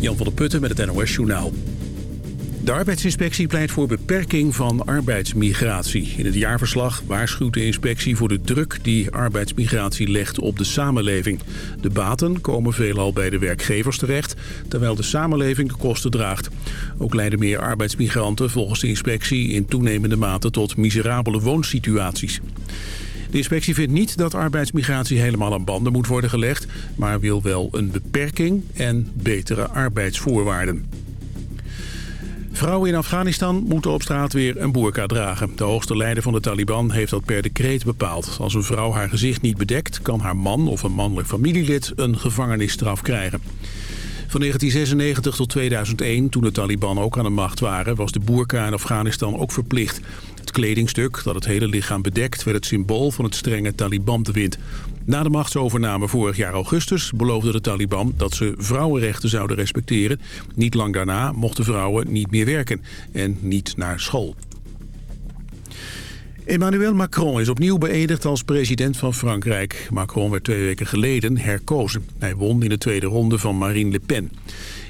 Jan van der Putten met het NOS Journaal. De arbeidsinspectie pleit voor beperking van arbeidsmigratie. In het jaarverslag waarschuwt de inspectie voor de druk die arbeidsmigratie legt op de samenleving. De baten komen veelal bij de werkgevers terecht, terwijl de samenleving de kosten draagt. Ook leiden meer arbeidsmigranten volgens de inspectie in toenemende mate tot miserabele woonsituaties. De inspectie vindt niet dat arbeidsmigratie helemaal aan banden moet worden gelegd... maar wil wel een beperking en betere arbeidsvoorwaarden. Vrouwen in Afghanistan moeten op straat weer een boerka dragen. De hoogste leider van de Taliban heeft dat per decreet bepaald. Als een vrouw haar gezicht niet bedekt, kan haar man of een mannelijk familielid een gevangenisstraf krijgen. Van 1996 tot 2001, toen de Taliban ook aan de macht waren... was de boerka in Afghanistan ook verplicht. Het kledingstuk dat het hele lichaam bedekt... werd het symbool van het strenge Taliban-bewind. Na de machtsovername vorig jaar augustus beloofde de Taliban... dat ze vrouwenrechten zouden respecteren. Niet lang daarna mochten vrouwen niet meer werken en niet naar school. Emmanuel Macron is opnieuw beëdigd als president van Frankrijk. Macron werd twee weken geleden herkozen. Hij won in de tweede ronde van Marine Le Pen.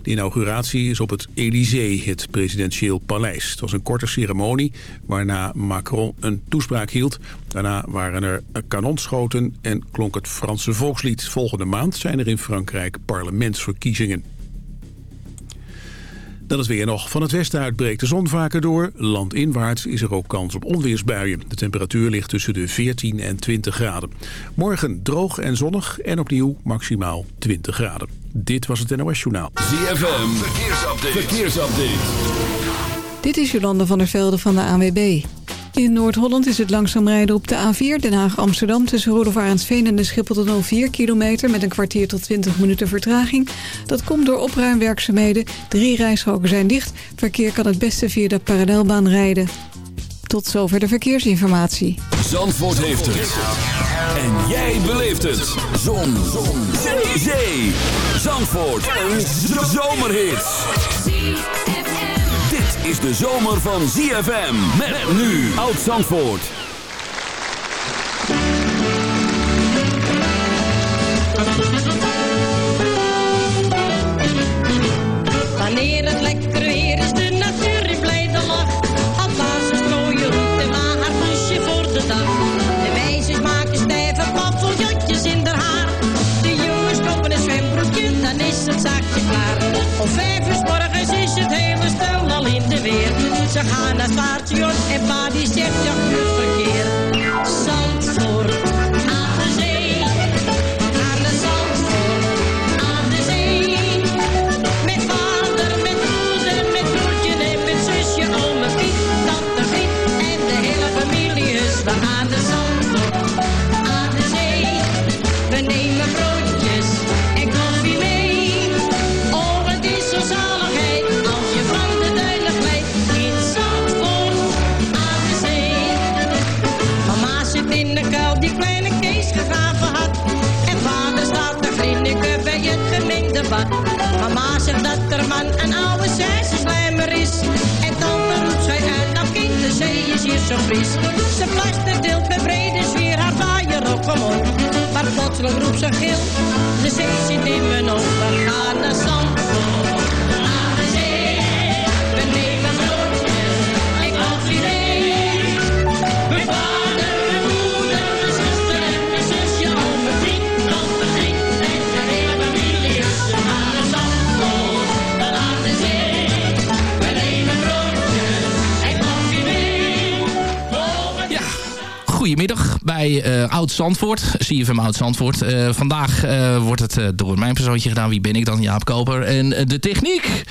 De inauguratie is op het Élysée, het presidentieel paleis. Het was een korte ceremonie waarna Macron een toespraak hield. Daarna waren er kanonschoten en klonk het Franse volkslied. Volgende maand zijn er in Frankrijk parlementsverkiezingen. Dan is weer nog. Van het westen uit breekt de zon vaker door. Landinwaarts is er ook kans op onweersbuien. De temperatuur ligt tussen de 14 en 20 graden. Morgen droog en zonnig en opnieuw maximaal 20 graden. Dit was het NOS Journaal. ZFM, verkeersupdate. verkeersupdate. Dit is Jolande van der Velde van de ANWB. In Noord-Holland is het langzaam rijden op de A4 Den Haag-Amsterdam... tussen Roelof-Arendsveen en de Schiphol 4 kilometer... met een kwartier tot 20 minuten vertraging. Dat komt door opruimwerkzaamheden. Drie rijstroken zijn dicht. Verkeer kan het beste via de parallelbaan rijden. Tot zover de verkeersinformatie. Zandvoort heeft het. En jij beleeft het. Zon. Zon. Zee. Zandvoort. Een zomerhit is de zomer van ZFM. Met, nu Oud Zandvoort. Wanneer het lekker weer is, de natuur in blijde lach. Alvast een strooien roet en maar haar poesje voor de dag. De meisjes maken stijve paffeljotjes in haar haar. De jongens kopen een zwembroekje, dan is het zaakje klaar. Om Ze gaan naar station en pa die zegt ja, goed verkeer. Mama zegt dat er man een oude slijmer is. En tante roept zij uit, nou kind, de zee is hier zo fris. Ze plaster deelt met brede zwier haar vaaier op omhoog. Maar plotseling roept ze gil, de zee zit in mijn bij eh, Oud Zandvoort. CFM Oud Zandvoort. Eh, vandaag eh, wordt het eh, door mijn persoontje gedaan. Wie ben ik dan? Jaap Koper. En eh, de techniek...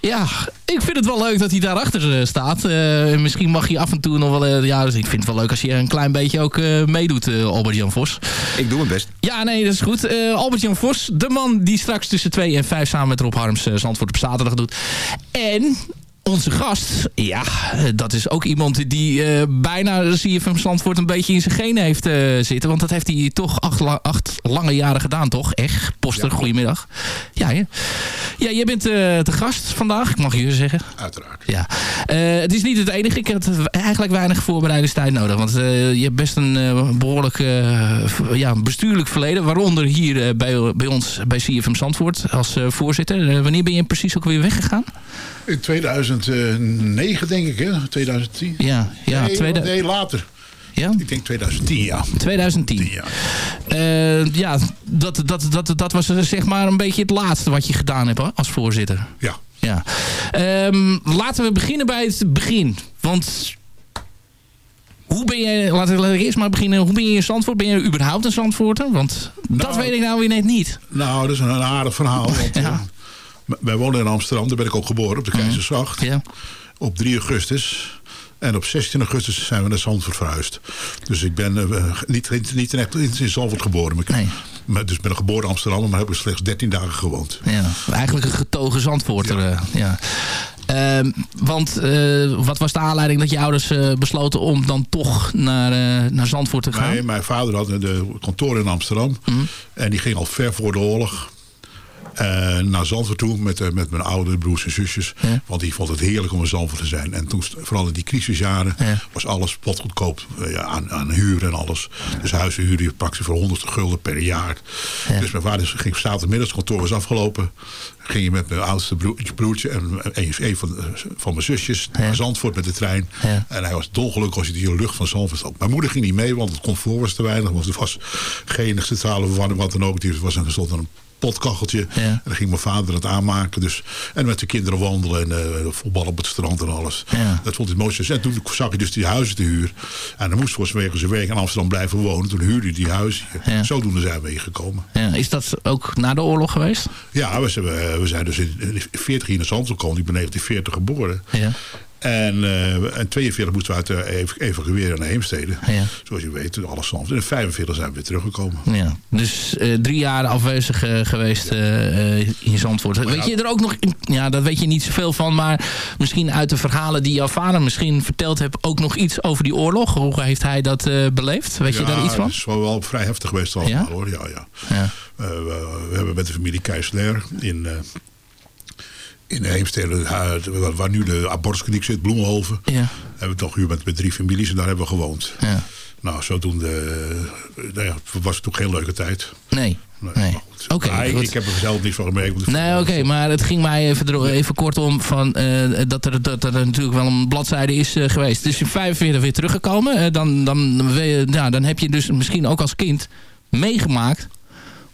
Ja, ik vind het wel leuk dat hij daarachter eh, staat. Eh, misschien mag hij af en toe nog wel... eh, ja, dus ik vind het wel leuk als je een klein beetje ook eh, meedoet, eh, Albert-Jan Vos. Ik doe mijn best. Ja, nee, dat is goed. Eh, Albert-Jan Vos, de man die straks tussen 2 en 5 samen met Rob Harms eh, Zandvoort op zaterdag doet. En onze gast, ja, eh, dat is ook iemand die eh, bijna CFM Zandvoort een beetje in zijn genen heeft eh, zitten. Want dat heeft hij toch acht, la- acht lange jaren gedaan, toch? Echt, Poster, goedemiddag. Ja? Ja, jij bent uh, de gast vandaag. Ik mag je zeggen. Uiteraard. Ja. Uh, het is niet het enige. Ik had eigenlijk weinig voorbereidingstijd nodig. Want uh, je hebt best een behoorlijk ja, bestuurlijk verleden. Waaronder hier bij, bij ons bij CFM Zandvoort als voorzitter. wanneer ben je precies ook weer weggegaan? In 2009 denk ik, hè? 2010. Ja, ja nee, tweede... nee later. Ja? Ik denk 2010, ja. 2010. 10, ja, uh, ja dat, dat, dat, dat was zeg maar een beetje het laatste wat je gedaan hebt als voorzitter. Ja. ja. Um, laten we beginnen bij het begin. Want hoe ben je, laten we eerst maar beginnen. Hoe ben je in Zandvoort? Ben je überhaupt een Zandvoorter? Want nou, dat weet ik nou weer net niet. Nou, dat is een aardig verhaal. Want, ja. Wij wonen in Amsterdam. Daar ben ik ook geboren, op de Keizerswacht. Ja. Op 3 augustus. En op 16 augustus zijn we naar Zandvoort verhuisd. Dus ik ben uh, niet, niet echt in Zandvoort geboren. Maar nee. Maar, dus ik ben geboren in Amsterdam, maar heb ik slechts 13 dagen gewoond. Ja, eigenlijk een getogen Zandvoorter. Ja. ja. Uh, want uh, wat was de aanleiding dat je ouders besloten om dan toch naar, naar Zandvoort te gaan? Nee, mijn vader had de kantoor in Amsterdam. Mhm. Mm. En die ging al ver voor de oorlog uh, naar Zandvoort toe met, uh, met mijn oudere broers en zusjes. Ja. Want die vond het heerlijk om in Zandvoort te zijn. En toen, vooral in die crisisjaren, ja. was alles potgoedkoop uh, ja, aan, aan huur en alles. Dus huizen huurde je praktisch voor 100 gulden per jaar. Dus mijn vader ging zaterdagmiddag, het kantoor was afgelopen. Ging je met mijn oudste broertje, en een, een van, van mijn zusjes naar Zandvoort met de trein. En hij was dolgelukkig als je die lucht van Zandvoort had. Mijn moeder ging niet mee, want het comfort was te weinig. Want er was geen centrale verwarming, wat dan ook. Er was een, stond een potkacheltje. Ja. En dan ging mijn vader het aanmaken. Dus, en met de kinderen wandelen en uh, voetbal op het strand en alles. Ja. Dat vond hij het mooiste. En toen zag hij dus die huizen te huur. En dan moest volgens mij zijn werk in Amsterdam blijven wonen. Toen huurde hij die huizen. Ja. Zodoende zijn we hier gekomen. Ja. Is dat ook na de oorlog geweest? Ja, we zijn, we zijn dus in 40 hier naar Zandvoort gekomen. Ik ben 1940 geboren. Ja. En, uh, en 42 moesten we uit uh, evacueren naar Heemstede. Ja. Zoals je weet, alles Zandvoort. En in 45 zijn we weer teruggekomen. Ja. Dus uh, drie jaar afwezig geweest in Zandvoort. Maar weet ja, je er ook nog... Ja, daar weet je niet zoveel van. Maar misschien uit de verhalen die jouw vader misschien verteld hebt... ook nog iets over die oorlog. Hoe heeft hij dat beleefd? Weet ja, je daar iets van? het is wel vrij heftig geweest allemaal ja? hoor. Ja, ja. ja. we, we hebben met de familie Keisler in in Heemstede, waar nu de abortuskliniek zit, Bloemenhoven. Ja. Hebben we toch hier met, drie families en daar hebben we gewoond. Ja. Nou, zodoende nou ja, was het ook geen leuke tijd. Nee. Nee. nee. Oké. Okay, ik, heb er zelf niet van gemerkt. Nee, oké. Okay, maar het ging mij even, even kort om van, uh, dat, er, dat er natuurlijk wel een bladzijde is uh, geweest. Dus in 45 weer teruggekomen. Uh, dan, dan, ja, dan heb je dus misschien ook als kind meegemaakt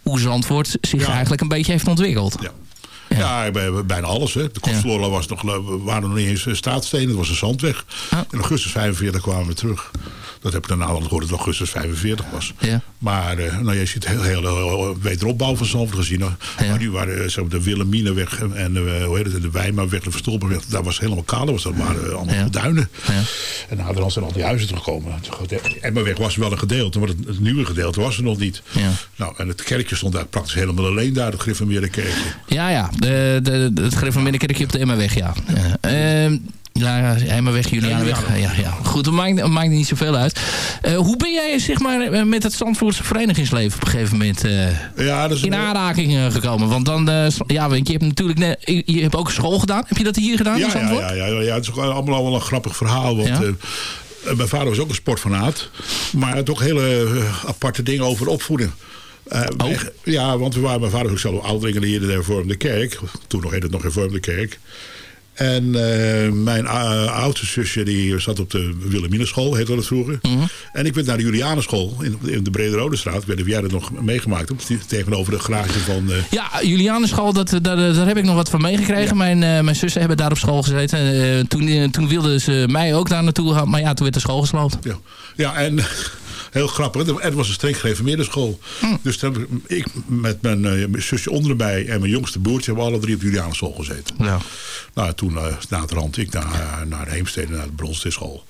hoe Zandvoort zich Ja. eigenlijk een beetje heeft ontwikkeld. Ja. Ja, bij- bijna alles. Hè. De Kostflora was nog, we waren nog niet eens eh, straatstenen, het was een zandweg. In augustus 45 kwamen we terug. Dat heb ik daarna al gehoord dat het augustus 45 was. Ja. Maar eh, nou, je ziet heel, heel, heel wederopbouw van Zandvoort gezien. Ja. Maar nu waren eh, zeg maar, de Wilhelminaweg en eh, hoe heet het, de Wijmaweg, de Verstolpenweg. Daar was helemaal kaal. Was- Dat waren eh, allemaal Ja. duinen. Ja. En nou, dan zijn al die huizen teruggekomen. Emmerweg was wel een gedeelte, maar het, het nieuwe gedeelte was er nog niet. Ja. Nou, en het kerkje stond daar praktisch helemaal alleen daar, het Griffenmeerde kerkje. Ja, ja. De, de, de, het gereformeerde kerkje op de Emmerweg, ja. ja. Ehm, ja, Emmerweg, Julianenweg. Ja, Ja, ja, Goed, dat maakt, dat maakt niet zoveel uit. Eh, hoe ben jij zeg maar, eh, met het Zandvoortse verenigingsleven op een gegeven moment eh, Ja, dat is in een- aanraking gekomen? Want dan, eh, ja, want je hebt natuurlijk net, je hebt ook school gedaan. Heb je dat hier gedaan in Ja, ja, Zandvoort? ja, ja, ja, het is ook allemaal al wel een grappig verhaal. Want Ja. eh, mijn vader was ook een sportfanaat. Maar had ook hele aparte dingen over opvoeding. Eh, Oh. weg- Ja, want we waren, mijn vader was ook zelf hier in de hervormde kerk. Toen nog heette het nog hervormde kerk. En eh, mijn uh, oudste zusje die zat op de Wilhelminenschool, heette dat vroeger. Mhm. En ik werd naar de Julianenschool in, in de Brede Rode Straat. Ik weet niet of jij dat nog meegemaakt hebt. Tegenover de garage van... eh, Ja, Julianenschool, dat, dat, daar heb ik nog wat van meegekregen. Mijn, eh, mijn zussen hebben daar op school gezeten. Eh, toen, eh, toen wilden ze mij ook daar naartoe gaan. Maar ja, toen werd de school gesloten. Ja, ja en heel grappig. Het was een streng gereformeerde school. Hm. Dus toen heb ik, ik met mijn, eh, mijn zusje onder mij en mijn jongste broertje... hebben we alle drie op Julianenschool gezeten. Ja. Nou, toen uh, naderhand ik naar, naar de Heemstede, naar de Bronstischool.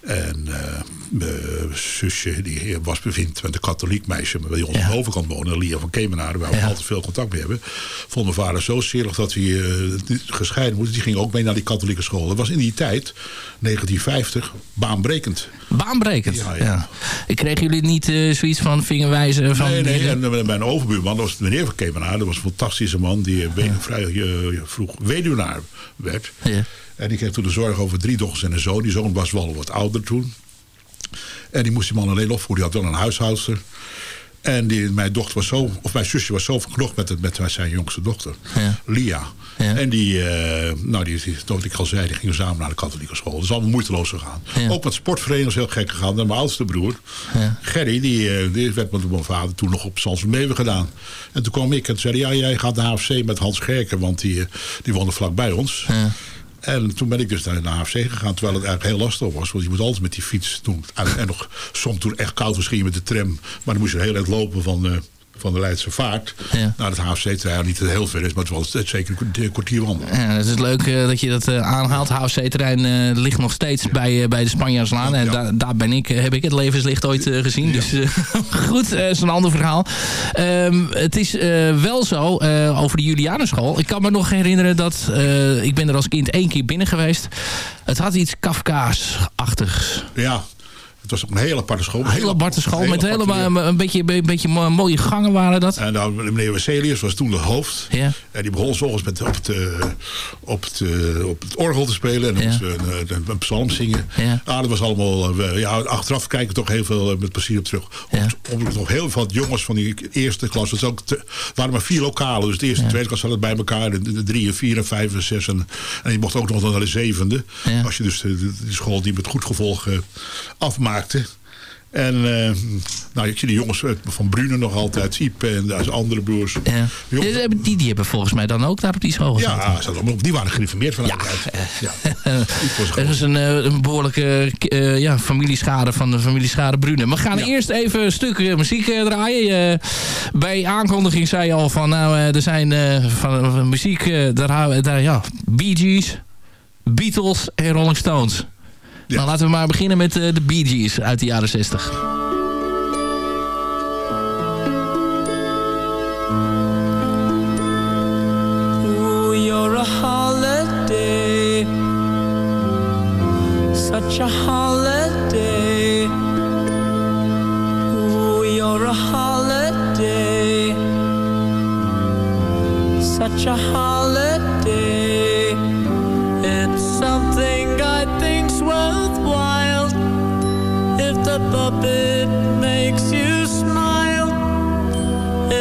En uh, mijn zusje die was bevindt met een katholiek meisje... bij ons Ja. aan de overkant wonen, Lia van Kemenaar... waar we Ja. altijd veel contact mee hebben. Vond mijn vader zo zielig dat hij uh, gescheiden moest. Die ging ook mee naar die katholieke school. Dat was in die tijd, 1950, baanbrekend. Baanbrekend. Ja, Ja, ja. kregen jullie niet zoiets van vingerwijzen? Van nee, nee. En mijn overbuurman, dat was meneer van Kemenaar. Dat was een fantastische man die vrij vroeg weduwnaar werd. Ja. En die kreeg toen de zorg over drie dochters en een zoon. Die zoon was wel wat ouder toen. En die moest die man alleen opvoeden. Die had wel een huishoudster. En die, mijn dochter was zo, of mijn zusje was zo verknocht met, het, met zijn jongste dochter, ja. Lia. Ja. En die, uh, nou, die, die, zoals ik al zei, die gingen samen naar de katholieke school. Dat is allemaal moeiteloos gegaan. Ook met sportverenigingen heel gek gegaan. En mijn oudste broer, Gerry, die, uh, die werd met mijn vader toen nog op Meeuwen gedaan. En toen kwam ik en zei ja, jij gaat naar HFC met Hans Gerken, want die, eh, die woonde vlak bij ons. En toen ben ik dus naar de AFC gegaan, terwijl het eigenlijk heel lastig was. Want je moet altijd met die fiets doen. En, nog soms toen echt koud was, met de tram. Maar dan moest je heel erg lopen van... Van de Leidse Vaart ja. naar het HFC-terrein. Niet heel ver is, maar het was zeker een kwartier wandelen. Ja, het is leuk uh, dat je dat uh, aanhaalt. HFC-terrein uh, ligt nog steeds bij, bij de Spanjaarslaan. en da daar ben ik, heb ik het levenslicht ooit gezien. Dus goed, dat is een ander verhaal. Um, het is wel zo, over de Julianenschool. Ik kan me nog herinneren dat... ik ben er als kind één keer binnen geweest. Het had iets Kafkaas-achtigs. Ja, het was een hele aparte school. Een hele aparte school met helemaal een beetje, een beetje mooie gangen waren dat. En dan meneer Wesselius was toen de hoofd. Ja. En die begon s'ochtends met op het, uh, op, het, uh, op het orgel te spelen. En ja. een, een, een, psalm zingen. Ja. Ah, dat was allemaal... Ja, achteraf kijken toch heel veel met plezier op terug. Ja. Om, nog heel veel jongens van die eerste klas. Het ook te, waren maar vier lokalen. Dus de eerste en tweede klas hadden bij elkaar. De, de, drie en vier en vijf en zes. En, en je mocht ook nog naar de zevende. Als je dus de, de, de school die met goed gevolg en uh, nou, ik zie de jongens van Brune nog altijd, Iep en de andere broers. Ja. Die, die hebben volgens mij dan ook daar op die school. Ja, die waren gereformeerd vanuit ja. ja. Er is een, eh, een behoorlijke uh, ja, familieschade van de familieschade Brune. We gaan eerst even een stuk muziek draaien. bij aankondiging zei je al van, nou, er zijn van, muziek, daar, daar, ja, Bee Gees, Beatles en Rolling Stones. Ja. Nou, laten we maar beginnen met uh, de Bee Gees uit de jaren 60. Ooh, you're a holiday Such a holiday Ooh, you're a holiday Such a holiday puppet makes you smile.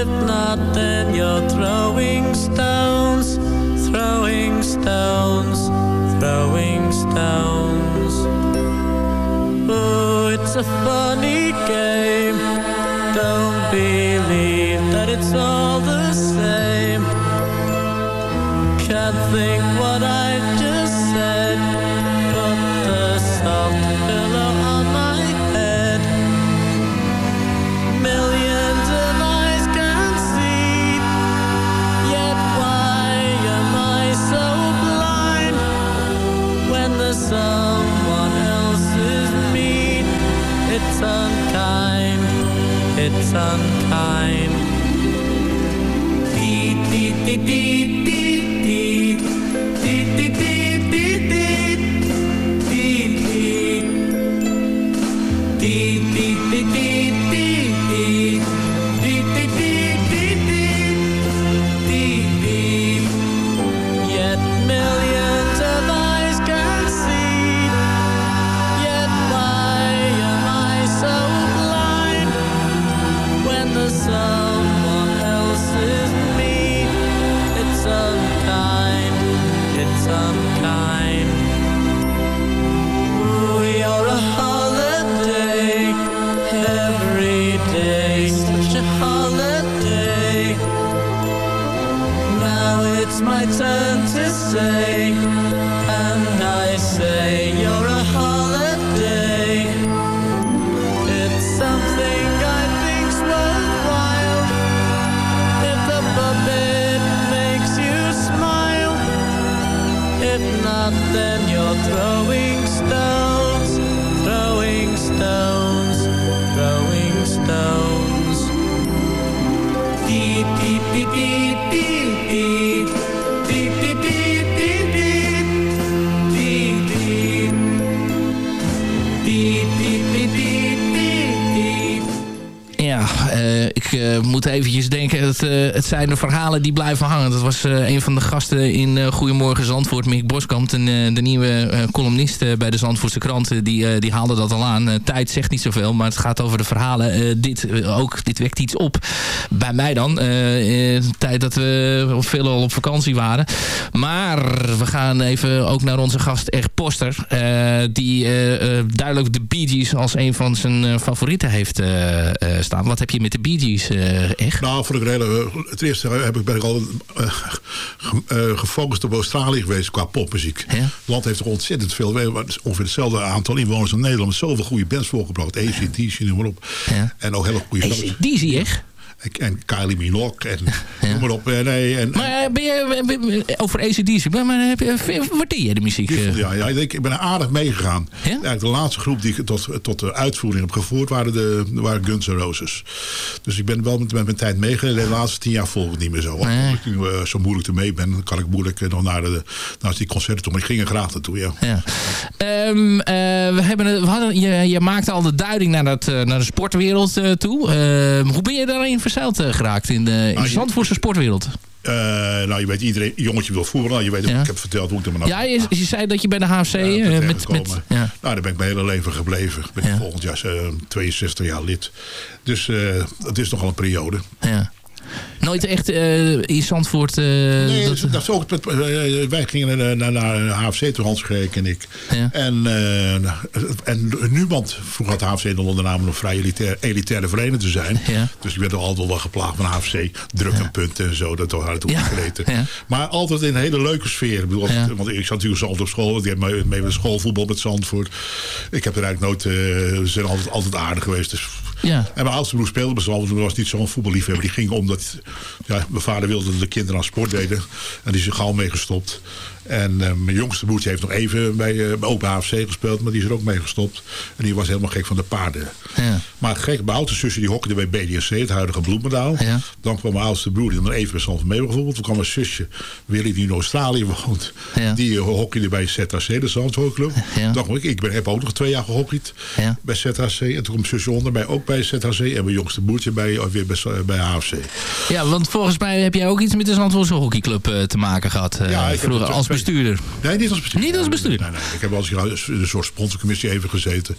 If not, then you're throwing stones, throwing stones, throwing stones. Oh, it's a funny game. Don't believe that it's all the same. Can't think what I just It's unkind. Zijn de verhalen die blijven hangen. Dat was een van de gasten in Goedemorgen Zandvoort, Mick Boskamp, de, de nieuwe columnist bij de Zandvoortse kranten. Die, die haalde dat al aan. tijd zegt niet zoveel, maar het gaat over de verhalen. dit, ook, dit wekt iets op bij mij dan. in de tijd dat we veel al op vakantie waren. Maar we gaan even ook naar onze gast Eg Poster. die duidelijk de Bee Gees als een van zijn favorieten heeft staan. Wat heb je met de Bee Gees echt? Nou, voor de reden, het eerste heb ik, ben ik al gefocust op Australië geweest qua popmuziek. Het land heeft toch ontzettend veel, ongeveer hetzelfde aantal inwoners als Nederland. Zoveel goede bands voorgebracht. ACDC, noem maar op. Ja. En ook hele goede... ACDC echt? En Kylie Minogue en ja. noem maar op. Nee, en, maar ben je, over ACDC, maar heb je, waardeer je de muziek? Ja, ja ik, ben er aardig meegegaan. Ja? de laatste groep die ik tot, tot de uitvoering heb gevoerd waren, de, waren Guns N' Roses. Dus ik ben wel met, met mijn tijd meegegaan. De laatste tien jaar volg ik niet meer zo. Als ik nu zo moeilijk ermee ben, dan kan ik moeilijk nog naar, de, naar die concerten toe. Maar ik ging er graag naartoe, ja. ja. Um, uh, we hebben, we hadden, je, je maakte al de duiding naar, dat, naar de sportwereld toe. Ehm, hoe ben je daarin verzeild geraakt in de, in de Zandvoortse sportwereld? Uh, nou, je weet, iedereen, jongetje wil voetballen. Je weet, ja. ik heb verteld hoe ik er maar Ja, je, je, zei dat je bij de HFC... Ja, uh, met, met, ja. Nou, daar ben ik mijn hele leven gebleven. Ik ben ja. volgend jaar uh, 62 jaar lid. Dus het is nogal een periode. Ja. Nooit echt uh, in Zandvoort... Uh, nee, dat, dat ook, uh, wij gingen naar, naar HFC toe, Hans Greek en ik. Ja. En, en Nuland vroeg had HFC dan onder naam een vrij elitair, elitaire vereniging te zijn. Ja. Dus ik werd er altijd wel geplaagd van HFC. Druk en punten en zo. Dat had het ja. Maar altijd in een hele leuke sfeer. Ik bedoel, Want ik zat natuurlijk zelf op school. Ik heb mee, mee met schoolvoetbal met Zandvoort. Ik heb er eigenlijk nooit... ze zijn altijd, altijd aardig geweest. Dus ja. En mijn oudste broer speelde bij Zalvoort. was niet zo'n voetballiefhebber. Die ging omdat ja, mijn vader wilde dat de kinderen aan sport deden. En die is er gauw mee gestopt. En uh, mijn jongste broertje heeft nog even bij, uh, bij Open AFC gespeeld. Maar die is er ook mee gestopt. En die was helemaal gek van de paarden. Ja. Maar gek, mijn oudste zusje die hockeyde bij BDSC, het huidige Bloemendaal. Ja. Dan kwam mijn oudste broer, die dan even bij Zand mee bijvoorbeeld. Toen kwam mijn zusje, Willy, die in Australië woont. Ja. Die uh, hockeyde bij ZHC, de Zandvoortclub. Ja. Dan ik, ik ben, heb ook nog twee jaar gehockeyd bij ZHC. En toen kwam mijn zusje onder mij ook bij ZHC. En mijn jongste broertje bij, weer bij, bij AFC. Ja, want volgens mij heb jij ook iets met de Zandvoortse hockeyclub te maken gehad. ja, vroeger als bestuurder. Nee, niet als bestuurder. Niet als bestuurder? Nee, nee, Ik heb als een soort sponsorcommissie even gezeten.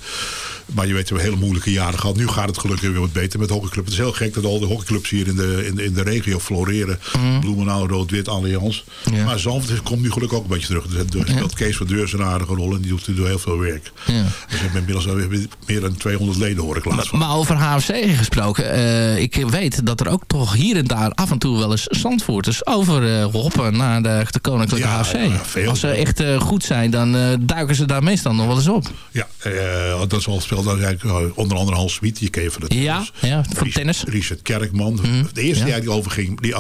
Maar je weet, we hebben hele moeilijke jaren gehad. Nu gaat het gelukkig weer wat beter met hockeyclub. Het is heel gek dat al de hockeyclubs hier in de, in de, in de regio floreren. Mm. Bloemenau, Rood-Wit, Allianz. Ja. Maar Zandvoort komt nu gelukkig ook een beetje terug. Dus speelt Kees van Deurs een aardige rol en die doet, doet heel veel werk. Ja. Dus we hebben inmiddels meer dan 200 leden hoor ik laatst maar, maar, over HFC gesproken. Uh, ik weet dat er ook toch hier en daar af en toe wel eens Zandvoorters over uh, hoppen naar de, de Koninklijke ja, Ja, Als ze echt uh, goed zijn, dan duiken ze daar meestal nog wel eens op. Ja, dat is al speelt eigenlijk onder andere Hans Smit, die ken van het Ja, ja voor tennis. Richard Kerkman. Mm, de eerste ja. die overging, die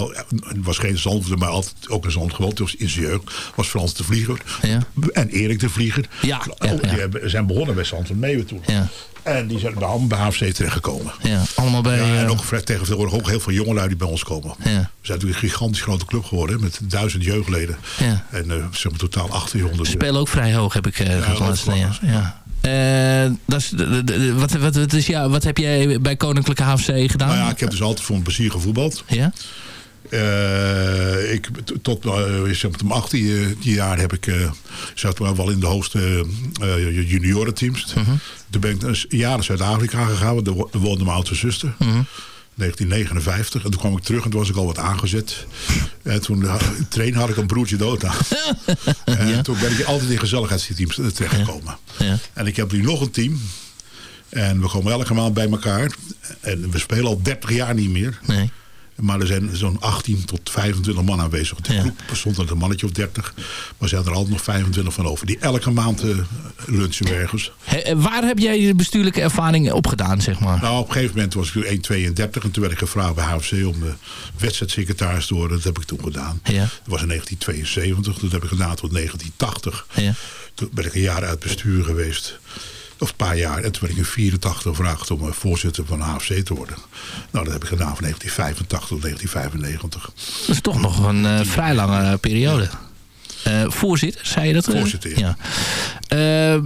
was geen Zandvoort, maar altijd ook een Zandvoort. Dus in zijn jeugd was Frans de Vlieger. Ja. En Erik de Vlieger. Ja, ja, Die zijn begonnen bij Zandvoort mee toen. Ja. En die zijn bij HFC terechtgekomen. Ja, allemaal bij... Ja, en ook tegenwoordig ook heel veel jongelui die bij ons komen. Ja. We zijn natuurlijk een gigantisch grote club geworden. Met duizend jeugdleden. Ja. En uh, zeg maar totaal 1800. Ze spelen ook vrij hoog, heb ik uh, ja, ja. ja. Uh, dat is, wat, wat, wat, is, ja, wat heb jij bij Koninklijke HFC gedaan? Nou ja, ik heb dus altijd voor een plezier gevoetbald. Ja? Uh, ik, tot uh, zeg maar, 18 jaar heb ik, zat wel in de hoogste juniorenteams. Uh mhm. -huh. Toen ben ik een jaar naar Zuid-Afrika gegaan. Daar woonde mijn oudste zuster. -huh. Mhm. 1959. En toen kwam ik terug en toen was ik al wat aangezet. En toen train had ik een broertje dood aan. en ja. toen ben ik altijd in gezelligheidsteams terechtgekomen. Ja. Ja. En ik heb nu nog een team. En we komen elke maand bij elkaar. En we spelen al 30 jaar niet meer. Nee. Maar er zijn zo'n 18 tot 25 man aanwezig. De groep bestond uit een mannetje of 30. Maar er zijn er altijd nog 25 van over. Die elke maand uh, lunchen ergens. waar heb jij je bestuurlijke ervaring opgedaan, zeg maar? Nou, op een gegeven moment was ik 1,32. En toen werd ik gevraagd bij HFC om de wedstrijdsecretaris te worden. Dat heb ik toen gedaan. Ja. Dat was in 1972. Dat heb ik gedaan tot 1980. Ja. Toen ben ik een jaar uit bestuur geweest. Of een paar jaar. En toen werd ik in 84 gevraagd om voorzitter van de AFC te worden. Nou, dat heb ik gedaan van 1985 tot 1995. Dat is toch nog een uh, vrij lange periode. Uh, voorzitter, zei je dat? Voorzitter, ja. Eh,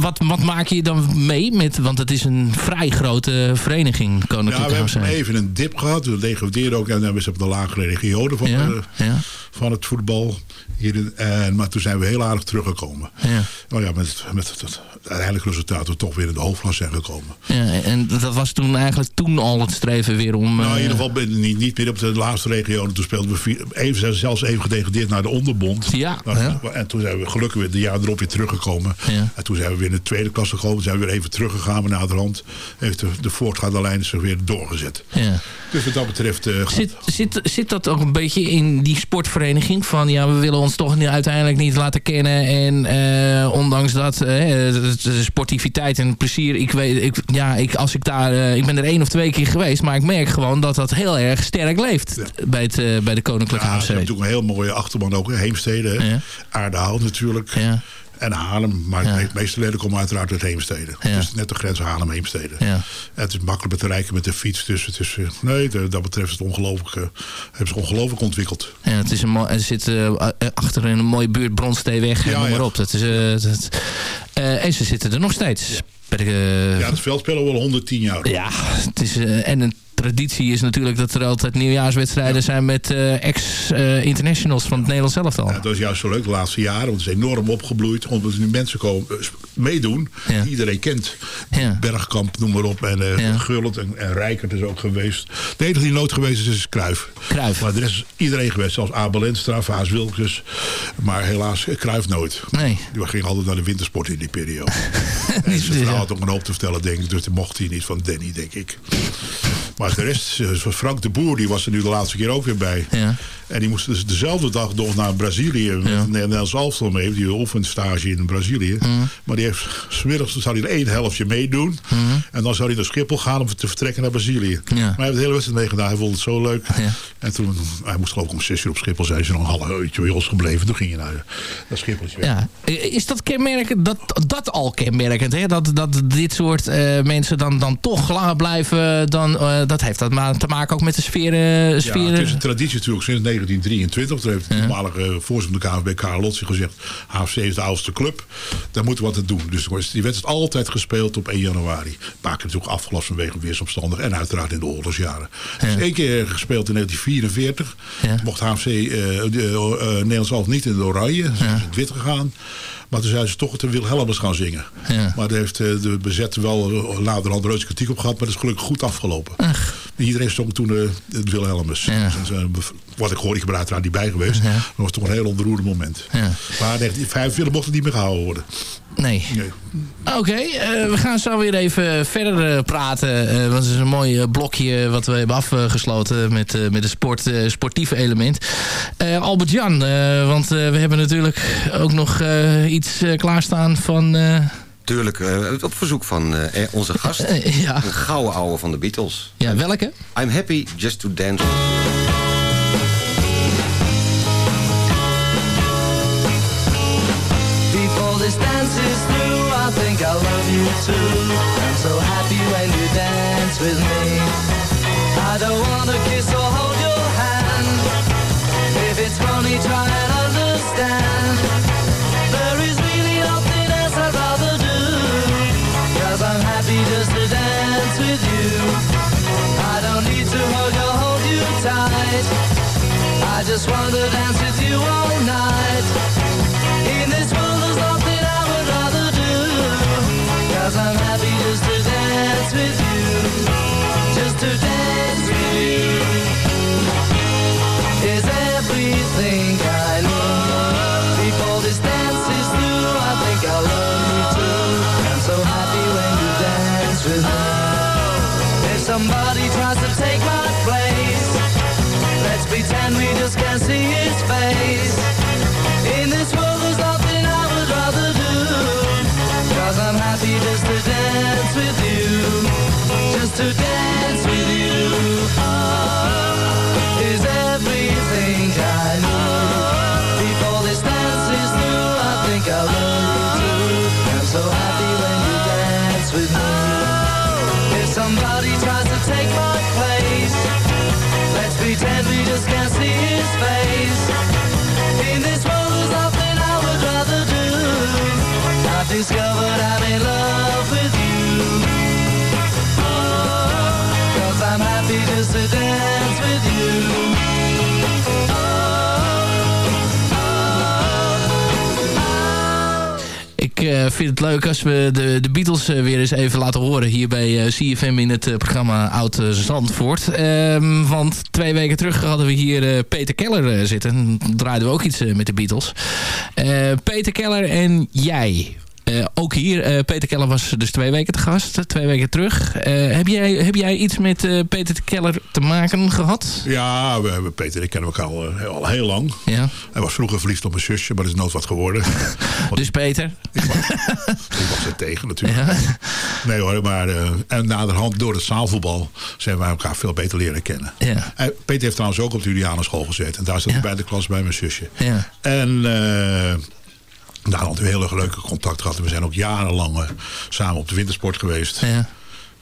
wat, wat maak je dan mee? Met, want het is een vrij grote vereniging, Ja, Koninklijke we hebben even een dip gehad. We degradeerden ook. En dan hebben de lagere regionen van, Ja, eh, ja, van het voetbal. Hier en, maar toen zijn we heel aardig teruggekomen. ja. Nou ja, met, met het, uiteindelijke resultaat we toch weer in de hoofdklasse zijn gekomen. ja. En dat was toen eigenlijk toen al het streven weer om... nou, in eh, ieder geval niet, niet meer op de laatste regio. Toen speelden we vier, even, zelfs even gedegradeerd naar de onderbond. Ja, Nou, ja. En toen zijn we gelukkig weer de jaar erop weer teruggekomen. Ja. En toen zijn we weer in de tweede klasse gekomen. Zijn we weer even teruggegaan. Maar na de hand heeft de, de voortgaande lijn zich weer doorgezet. ja. Dus wat dat betreft... eh, Zit, zit, zit dat ook een beetje in die sportvereniging? Van ja, we willen ons toch niet, uiteindelijk niet laten kennen. En eh, ondanks dat, eh, de, sportiviteit en plezier. Ik weet, ik, ja, ik, als ik daar, ik ben er één of twee keer geweest. Maar ik merk gewoon dat dat heel erg sterk leeft bij, het, bij de Koninklijke Ja, HFC. hebben natuurlijk een heel mooie achterban ook. Heemstede, Ja. Aardehout natuurlijk. Ja, En Haarlem. Maar Ja. de meeste leden komen uiteraard uit Heemstede. Ja. Is net de grens Haarlem-Heemstede. ja. En het is makkelijk te bereiken met de fiets. Dus het is, eh, nee, dat betreft het ongelooflijk, eh, hebben ze ongelooflijk ontwikkeld. Ja, het is een er zit eh, achter in een mooie buurt Bronsteeweg en Ja, noem maar ja. op. Dat is, dat, en ze zitten er nog steeds. Bij de, Ja, het veld spelen we al 110 jaar. Ja, het is, en een traditie is natuurlijk dat er altijd nieuwjaarswedstrijden zijn met eh, ex-internationals van het Nederlands elftal. Ja, dat is juist zo leuk de laatste jaren. Want het is enorm opgebloeid. Omdat er nu mensen komen, eh, meedoen Ja. die iedereen kent. Bergkamp, noem maar op. En uh, Ja. Gullit en, en Rijkert is ook geweest. De enige die nooit geweest is, is Cruijff. Cruijff. Maar rest is iedereen geweest. Zelfs Abel Enstra, Vaas Wilkes. Maar helaas eh, Cruijff nooit. Nee. Die ging altijd naar de wintersport in die periode. en zijn vrouw had ook een hoop te vertellen, denk ik. Dus die mocht hij niet van Danny, denk ik. Maar de rest, eh, Frank de Boer, die was er nu de laatste keer ook weer bij. Ja. En die moest dus dezelfde dag nog naar Brazilië Ja. Nederlands elftal mee. Die oefenstage in Brazilië. Mhm. Maar die heeft, smiddags zou hij er één helftje meedoen. En dan zou hij naar Schiphol gaan om te vertrekken naar Brazilië. Mhm. Ja. Maar hij heeft de hele wedstrijd meegedaan. Hij vond het zo leuk. Ja. En toen, hij moest geloof ik om zes uur op Schiphol zijn. Is nog een half uurtje bij ons gebleven. Toen ging hij naar, naar Schiphol. Ja. Is dat kenmerkend, dat, dat al kenmerkend, hè? Dat, dat dit soort eh, mensen dan, dan toch langer blijven, dan, eh, dat heeft dat maar te maken ook met de sfeer. eh, Ja, het is een traditie natuurlijk sinds 1923. Toen heeft de toenmalige voorzitter van de KNVB, Karel gezegd... HFC is de oudste club, daar moeten we wat aan doen. Dus die wedstrijd altijd gespeeld op 1 januari. Een paar keer natuurlijk afgelast vanwege weersomstandigheden. En uiteraard in de oorlogsjaren. Is één keer gespeeld in 1944. Ja. Toen mocht HFC eh de, eh, Nederlands zelf niet in de oranje. Ze in het wit gegaan. Maar toen zijn ze toch de Wilhelmus gaan zingen. Ja. Maar daar heeft eh, de bezetter wel uh, naderhand reuze kritiek op gehad. Maar dat is gelukkig goed afgelopen. Iedereen zong toen uh, het Wilhelmus. Ja. Dus, wat ik hoorde, ik ben uiteraard niet bij geweest. Ja. Dat was toch een heel ontroerend moment. Ja. Maar 1945 mocht het niet meer gehouden worden. Nee. Nee. Oké, eh, we gaan zo weer even verder eh, praten. eh, want het is een mooi blokje wat we hebben afgesloten met, met het sport, sportieve element. Albert-Jan, want we hebben natuurlijk ook nog iets klaarstaan van... Tuurlijk, op verzoek van eh, onze gast. ja. Een gouden ouwe van de Beatles. ja, welke? I'm happy just to dance. Love you too. I'm so happy when you dance with me. I don't wanna kiss or hold your hand. If it's funny, try and understand. There is really nothing else I'd rather do. Cause I'm happy just to dance with you. I don't need to hug or hold you tight. I just want to dance with you all night. In this world Cause I'm happy just to dance with you. Just to dance vind het leuk als we de, de Beatles eh, weer eens even laten horen... hier bij eh, CFM in het eh, programma Oud eh, Zandvoort. Ehm, want twee weken terug hadden we hier eh, Peter Keller eh, zitten. Dan draaiden we ook iets eh, met de Beatles. Eh, Peter Keller en jij... Eh, ook hier, eh, Peter Keller was dus twee weken te gast, twee weken terug. Eh, heb, jij, heb jij iets met Peter Keller te maken gehad? Ja, we hebben Peter, ik ken elkaar al, al heel lang. Ja. Hij was vroeger verliefd op mijn zusje, maar dat is nooit wat geworden. Dus Peter? ik was er tegen natuurlijk. Ja. Nee hoor, maar en naderhand door het zaalvoetbal zijn wij elkaar veel beter leren kennen. Ja. Peter heeft trouwens ook op de Julianenschool gezeten. En daar zat hij bij de klas bij mijn zusje. Ja. En daar hadden we heel erg leuke contact gehad. We zijn ook jarenlang uh, samen op de wintersport geweest. Ja.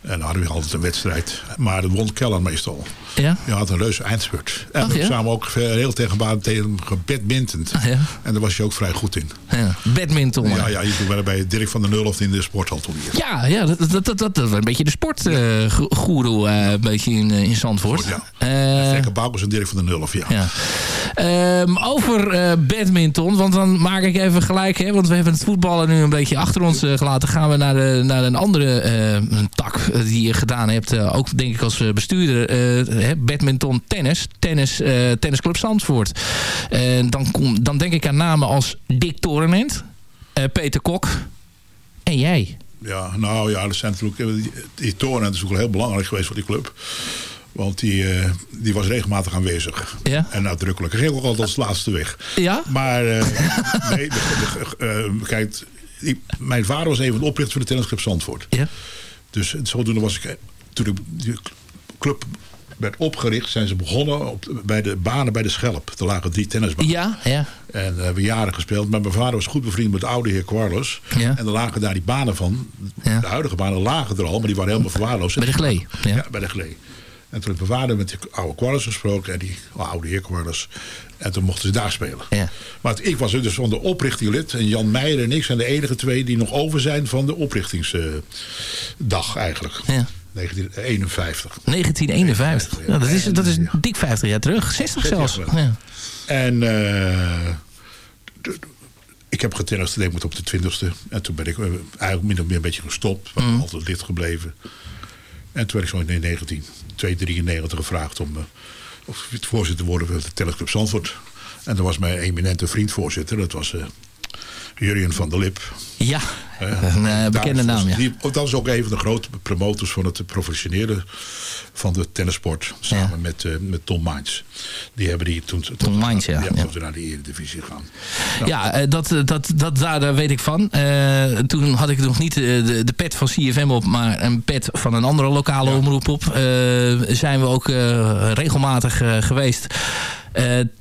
En dan hadden we altijd een wedstrijd. Maar dat won Keller meestal. Ja? Je had een reuze eindspurt. En we ja? samen ook heel tegen baan tegen hem gebadmintend. Ah, ja. En daar was je ook vrij goed in. Ja. Badminton. Ja, ja, je doet wel bij Dirk van der Nulhoff in de sporthal toen hier. Ja, ja dat, dat, dat, dat, was een beetje de sportgoeroe uh, een beetje in, uh, in Zandvoort. Ja. Uh, Boukers en Dirk van der Nulhoff, ja. ja. Um, over uh, badminton, want dan maak ik even gelijk, hè, want we hebben het voetballen nu een beetje achter ons gelaten. Gaan we naar, de, naar een andere tak die je gedaan hebt, ook denk ik als bestuurder. badminton, tennis, tennis tennisclub Zandvoort. dan, kom, dan denk ik aan namen als Dick Torenent, Peter Kok en jij. Ja, nou ja, dat zijn natuurlijk, die, die toren is ook heel belangrijk geweest voor die club. Want die, uh, die was regelmatig aanwezig. Ja? En nadrukkelijk. Ging ook altijd als laatste weg. Ja? Maar, uh, nee, de, de, uh, kijk, ik, mijn vader was een van de oprichters van de tennisclub Zandvoort. Ja? Dus zodoende was ik, toen ik die club werd opgericht, zijn ze begonnen op, bij de banen bij de Schelp. Er lagen drie tennisbanen. Ja, ja. En we hebben jaren gespeeld. Maar mijn vader was goed bevriend met de oude heer Quarles. Ja. En er lagen daar die banen van. Ja. De huidige banen lagen er al, maar die waren helemaal verwaarloosd. Bij de Glee. Ja, ja bij de Glee. En toen heb mijn vader met die oude Quarles gesproken. En die oude heer Quarles. En toen mochten ze daar spelen. Ja. Maar ik was dus van de oprichting lid. En Jan Meijer en ik zijn de enige twee die nog over zijn van de oprichtingsdag eigenlijk. Ja. 1951. 1951. Ja, dat, is, dat is dik 50 jaar terug. 60 zelfs. Ja. En uh, ik heb getennist denk ik op de 20ste. En toen ben ik eigenlijk min of meer een beetje gestopt. Maar mm. altijd lid gebleven. En toen werd ik zo in 1993 gevraagd om uh, of voorzitter te worden van de tennisclub Zandvoort. En daar was mijn eminente vriend voorzitter. Dat was Jurien van der Lip. Ja, uh, een bekende naam. Ja. Die, dat is ook een van de grote promotors van het professionele van de tennissport. Samen ja. met, uh, met Tom Mainz. Die hebben die toen, Tom Mainz, ja. ja, naar de Eredivisie gaan. Nou. Ja, uh, dat, dat, dat, daar, daar weet ik van. Uh, toen had ik nog niet de, de pet van CFM op, maar een pet van een andere lokale omroep op. zijn we ook regelmatig geweest.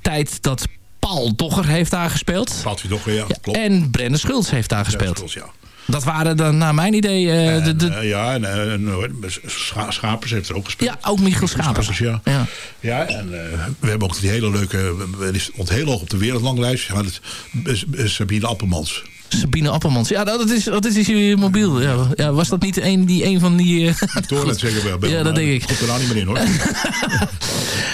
tijd dat Paul Dogger heeft daar gespeeld. Paul Dogger, ja, ja, klopt. En Brendan Schultz heeft daar gespeeld. Schultz, ja. Dat waren dan, naar mijn idee... Uh, en, de, de... Uh, ja, en, en Scha Schapers heeft er ook gespeeld. Ja, ook Michiel Schapers. Schapers ja. ja. ja en uh, we hebben ook die hele leuke... Die stond heel hoog op de wereldlanglijst. Ja, dat Sabine Appelmans. Sabine Appelmans. Ja, dat is, dat is je mobiel. Ja, ja, was dat niet een, die, een van die... Uh... Toren zeker wel. Ja, dat denk ik. Komt er nou niet meer in hoor.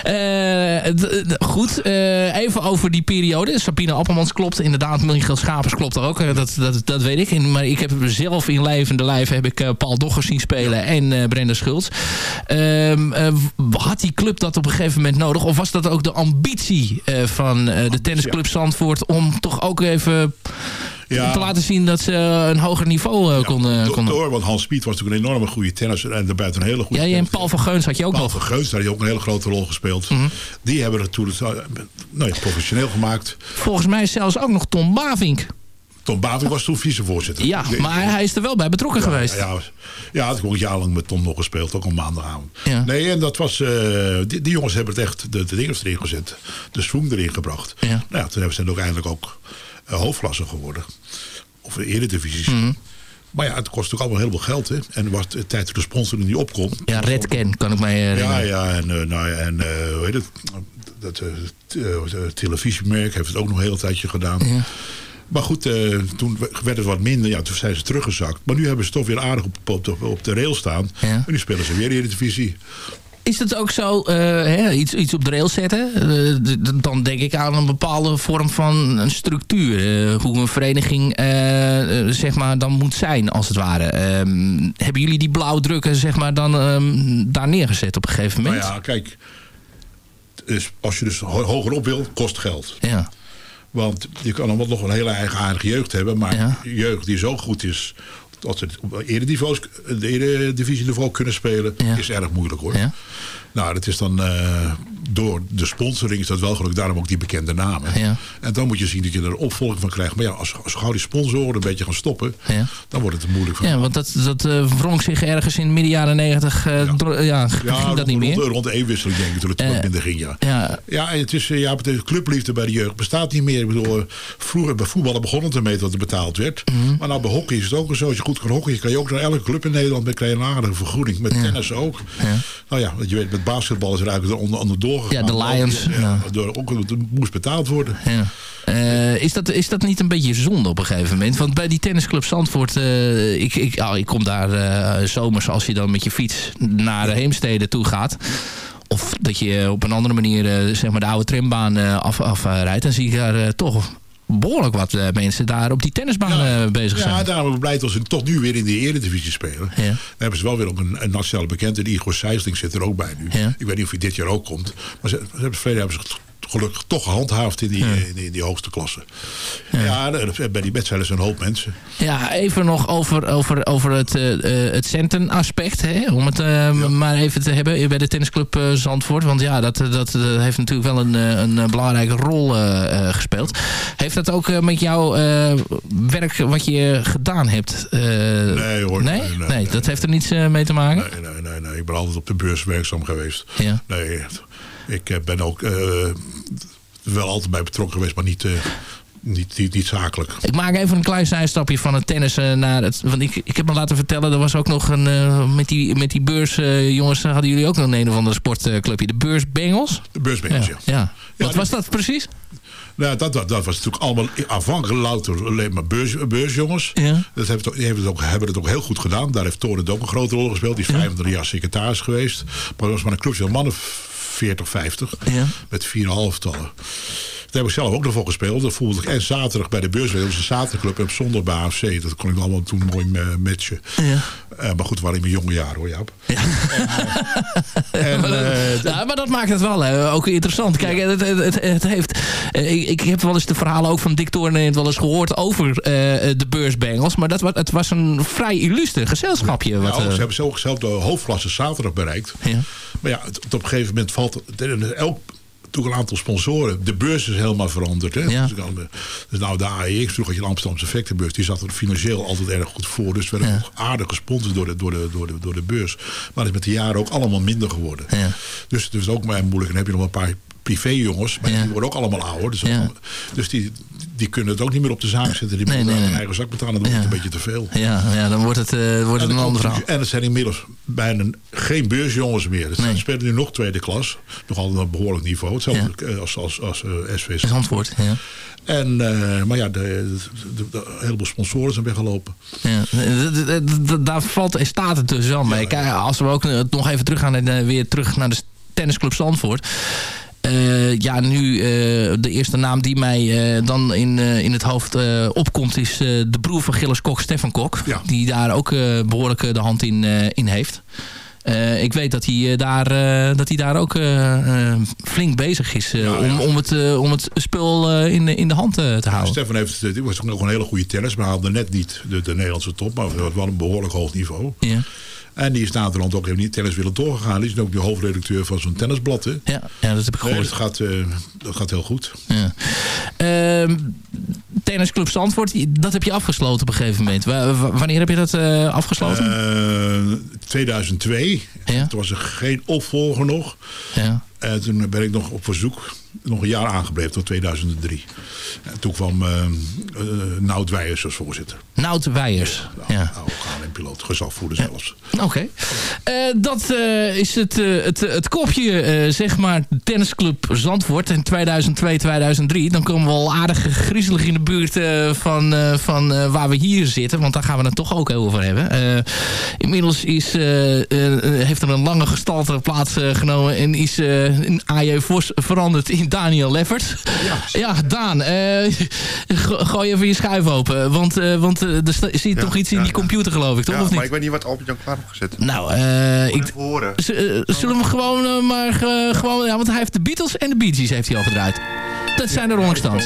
uh, goed, uh, even over die periode. Sabine Appelmans klopt inderdaad. Michiel Schapers klopt er ook. Dat, dat, dat weet ik. En, maar ik heb zelf in levende lijf heb ik Paul Dogger zien spelen. En Brenda Schultz. had die club dat op een gegeven moment nodig? Of was dat ook de ambitie van de tennisclub Zandvoort... om toch ook even ja. te laten zien dat ze een hoger niveau ja, konden... Door, door, want Hans Piet was natuurlijk een enorme goede tennisser en daarbuiten een hele goede Ja, en Paul van Geuns had je ook Paul nog. Paul van Geuns, daar had je ook een hele grote rol gespeeld. Mm -hmm. Die hebben het toen nou ja, professioneel gemaakt. Volgens mij zelfs ook nog Tom Bavink. Tom Bavink was toen vicevoorzitter. Ja, maar hij is er wel bij betrokken ja, geweest. Ja, ja, had ik ook jarenlang met Tom nog gespeeld, ook op maandagavond. Ja. Nee, en dat was, uh, die, die, jongens hebben het echt de, de dingen erin gezet. De swing erin gebracht. Ja. Nou ja, toen hebben ze ook uiteindelijk ook hoofdklasse geworden of de eredivisies. Mhm. Mm -hmm. Maar ja, het kost ook allemaal heel veel geld. Hè? En was de tijd dat de sponsor niet opkom. Ja, Redken kan ik mij herinneren. Ja, ja. En, uh, nou ja, en uh, hoe heet het? Dat uh, televisiemerk heeft het ook nog een heel tijdje gedaan. Ja. Maar goed, toen werd het wat minder. Ja, toen zijn ze teruggezakt. Maar nu hebben ze toch weer aardig op, op, de, op de rail staan. Ja. En nu spelen ze weer de Eredivisie. Is het ook zo, eh, hè, iets, iets op de rail zetten? Eh, dan denk ik aan een bepaalde vorm van een structuur. eh, hoe een vereniging zeg maar, dan moet zijn, als het ware. Ehm, hebben jullie die blauwdrukken zeg maar, dan ehm, daar neergezet op een gegeven Nou moment? ja, kijk. Dus als je dus ho- hogerop wil, kost geld. ja. Want je kan dan nog een hele eigen aardige jeugd hebben. Maar Ja. jeugd die zo goed is dat ze op eredivisie, de eredivisieniveau kunnen spelen, Ja. is erg moeilijk hoor. Ja. Nou, dat is dan eh, door de sponsoring is dat wel gelukkig. Daarom ook die bekende namen. Ja. En dan moet je zien dat je er een opvolging van krijgt. Maar ja, als, als gauw die sponsoren een beetje gaan stoppen, Ja. dan wordt het moeilijk voor Ja, want dat, dat eh wrong zich ergens in midden jaren negentig. eh, Ja. ging dat rond, niet meer. Rond, rond de eenwisseling denk ik toen het wat minder ging, ja. Ja, Ja, en het is, ja, de clubliefde bij de jeugd bestaat niet meer. Ik bedoel, vroeger bij voetballen begon het ermee dat er betaald werd. Mhm. Maar nou, bij hockey is het ook zo. Als je goed kan hockeyen, kan je ook naar elke club in Nederland met een aardige vergoeding. Met tennis ook. Ja. Nou ja, want je weet, met basketbal is er eigenlijk onder, onderdoor gegaan. Ja, de Lions, Ja, ja. Door, ook, het moest betaald worden. Ja. Eh, is, dat, is dat niet een beetje zonde op een gegeven moment? Want bij die tennisclub Zandvoort... eh, ik, ik, oh, ik kom daar eh, zomers als je dan met je fiets naar de Heemstede toe gaat... Of dat je op een andere manier eh, zeg maar de oude trambaan eh, af, afrijdt. dan zie ik daar eh, toch behoorlijk wat eh, mensen daar op die tennisbaan eh, bezig zijn. Ja, daarom ben ik blij dat ze toch nu weer in de eredivisie spelen. Ja. Dan hebben ze wel weer ook een, een nationale bekende. Igor Sijsling zit er ook bij nu. Ja. Ik weet niet of hij dit jaar ook komt. Maar ze, ze hebben, verleden hebben ze gelukkig toch gehandhaafd in die, in die, in die hoogste klasse. Ja, de- bij die wedstrijden zijn een hoop mensen. Ja, even nog over, over, over het, eh, eh, het centenaspect. Hè? Om het eh, maar even te hebben bij de tennisclub eh, Zandvoort. Want ja, dat, dat eh, heeft natuurlijk wel een, eh, een eh, belangrijke rol eh, eh, gespeeld. Heeft dat ook eh, met jouw eh, werk wat je gedaan hebt? eh, Nee hoor. Nee? Nee, dat heeft er niets eh, mee te maken? Nee, nee, nee, nee. Ik ben altijd op de beurs werkzaam geweest. Ja. Nee, ik eh, ben ook eh, wel altijd bij betrokken geweest, maar niet, eh, niet, niet, niet zakelijk. Ik maak even een klein zijstapje van het tennis naar het... Want ik, ik heb me laten vertellen, er was ook nog een... met, die, met die beurs, jongens, hadden jullie ook nog een een of andere sportclubje. De Beurs Bengals? De beursbengels, ja. ja. ja. Wat was dat precies? Nou, dat, dat, dat was natuurlijk allemaal aanvankelijk louter alleen maar beurs, beursjongens. Ja. Dat heeft, ook- die hebben, het ook, hebben het ook heel goed gedaan. Daar heeft Toren ook een grote rol gespeeld. Die is 25 jaar secretaris geweest. Maar dat was maar een clubje van mannen 40, 50. Ja. Met 4,5 tallen. Daar heb ik zelf ook nog voor gespeeld. Dat voelde ik en zaterdag bij de beurswereld. Dat was een zaterdagclub. En op zondag bij AFC. Dat kon ik allemaal toen mooi eh, matchen. Ja. Eh, maar goed, waren in mijn jonge jaren hoor, Jaap. En, maar, dat, eh, ja, maar dat maakt het wel hè, ook interessant. Kijk, het, het, het, het heeft... ik, ik heb wel eens de verhalen ook van Dick Toorn wel eens gehoord over eh, de beursbengels. Maar dat, wa- het was een vrij illustre gezelschapje. Wat, ze hebben zo zelf de hoofdklasse zaterdag bereikt. Ja. Maar ja, het- op een gegeven moment valt het- elk toen een aantal sponsoren. De beurs is helemaal veranderd. Hè? Ja. Dus, dus nou, de AEX, vroeger had je de Amsterdamse effectenbeurs, die zat er financieel altijd erg goed voor. Dus werden Ja. ook aardig gesponsord door de, door, de, door, de, door de beurs. Maar het is met de jaren ook allemaal minder geworden. Ja. Dus het is ook maar moeilijk. En dan heb je nog een paar privéjongens, maar Ja. die worden ook allemaal ouder. Dus, Ja. dus die, die kunnen het ook niet meer op de zaak zetten. Die Nee, moeten nee, hun nee. eigen zak betalen. Dan wordt het een beetje te veel. ja, ja, dan wordt het, eh, wordt het een En, ander verhaal. en het zijn inmiddels bijna geen beursjongens meer. Ze spelen nu nog tweede klas. Nog altijd een behoorlijk niveau. Hetzelfde eh, als, als, als eh, SV. Dat is antwoord, ja. En, eh, maar ja, de, de, de- een heleboel sponsoren zijn weggelopen. Ja, daar valt en staat het dus wel mee. Kijk, als we ook eh, nog even teruggaan en eh, weer terug naar de tennisclub Zandvoort. Eh, ja, nu eh, de eerste naam die mij eh, dan in, in het hoofd opkomt... is de broer van Gilles Kok, Stefan Kok. Ja. Die daar ook eh, behoorlijk eh, de hand in, in heeft. Eh, ik weet dat hij, eh, daar, eh, dat hij daar ook flink bezig is... Ja, om, ja. om, het, om het spul in, de- in de hand te houden. Stefan heeft, die was ook nog een hele goede tennis. Maar haalde net niet de, de Nederlandse top. Maar had wel een behoorlijk hoog niveau. Ja, En die is na de rand ook even niet tennis willen doorgegaan. Die is ook de hoofdredacteur van zo'n tennisblad. Hè. ja, ja, dat heb ik Nee, gehoord. dat, gaat, dat gaat heel goed. Ja. Ehm, tennisclub Zandvoort, dat heb je afgesloten op een gegeven moment. Wa- wa- wanneer heb je dat afgesloten? Eh, 2002. Ja. Toen was er geen opvolger nog. ja. En toen ben ik nog op verzoek nog een jaar aangebleven tot 2003. En toen kwam eh eh Nout Weijers als voorzitter. Nout Weijers. Ja. Oude KLM-piloot, gezagvoerder zelfs. Oké. Eh, dat is het, het, het kopje, zeg maar, tennisclub Zandvoort in 2002, 2003. Dan komen we al aardig griezelig in de buurt van, van waar we hier zitten. Want daar gaan we het toch ook over hebben. Inmiddels is, heeft er een lange gestalte plaatsgenomen en is eh AJ Vos veranderd in Daniel Leffert. Ja, Daan, eh, go- gooi even je schuif open. Want, eh, want eh, er sta- zit toch iets in die computer, geloof ik, toch? Ja, of niet? maar ik weet niet wat Albert Jan klaar heeft gezet. Nou, ik, horen. Zullen we gewoon maar gewoon... Ja, want hij heeft de Beatles en de Bee Gees heeft hij al gedraaid. Dat zijn de Rolling Stones.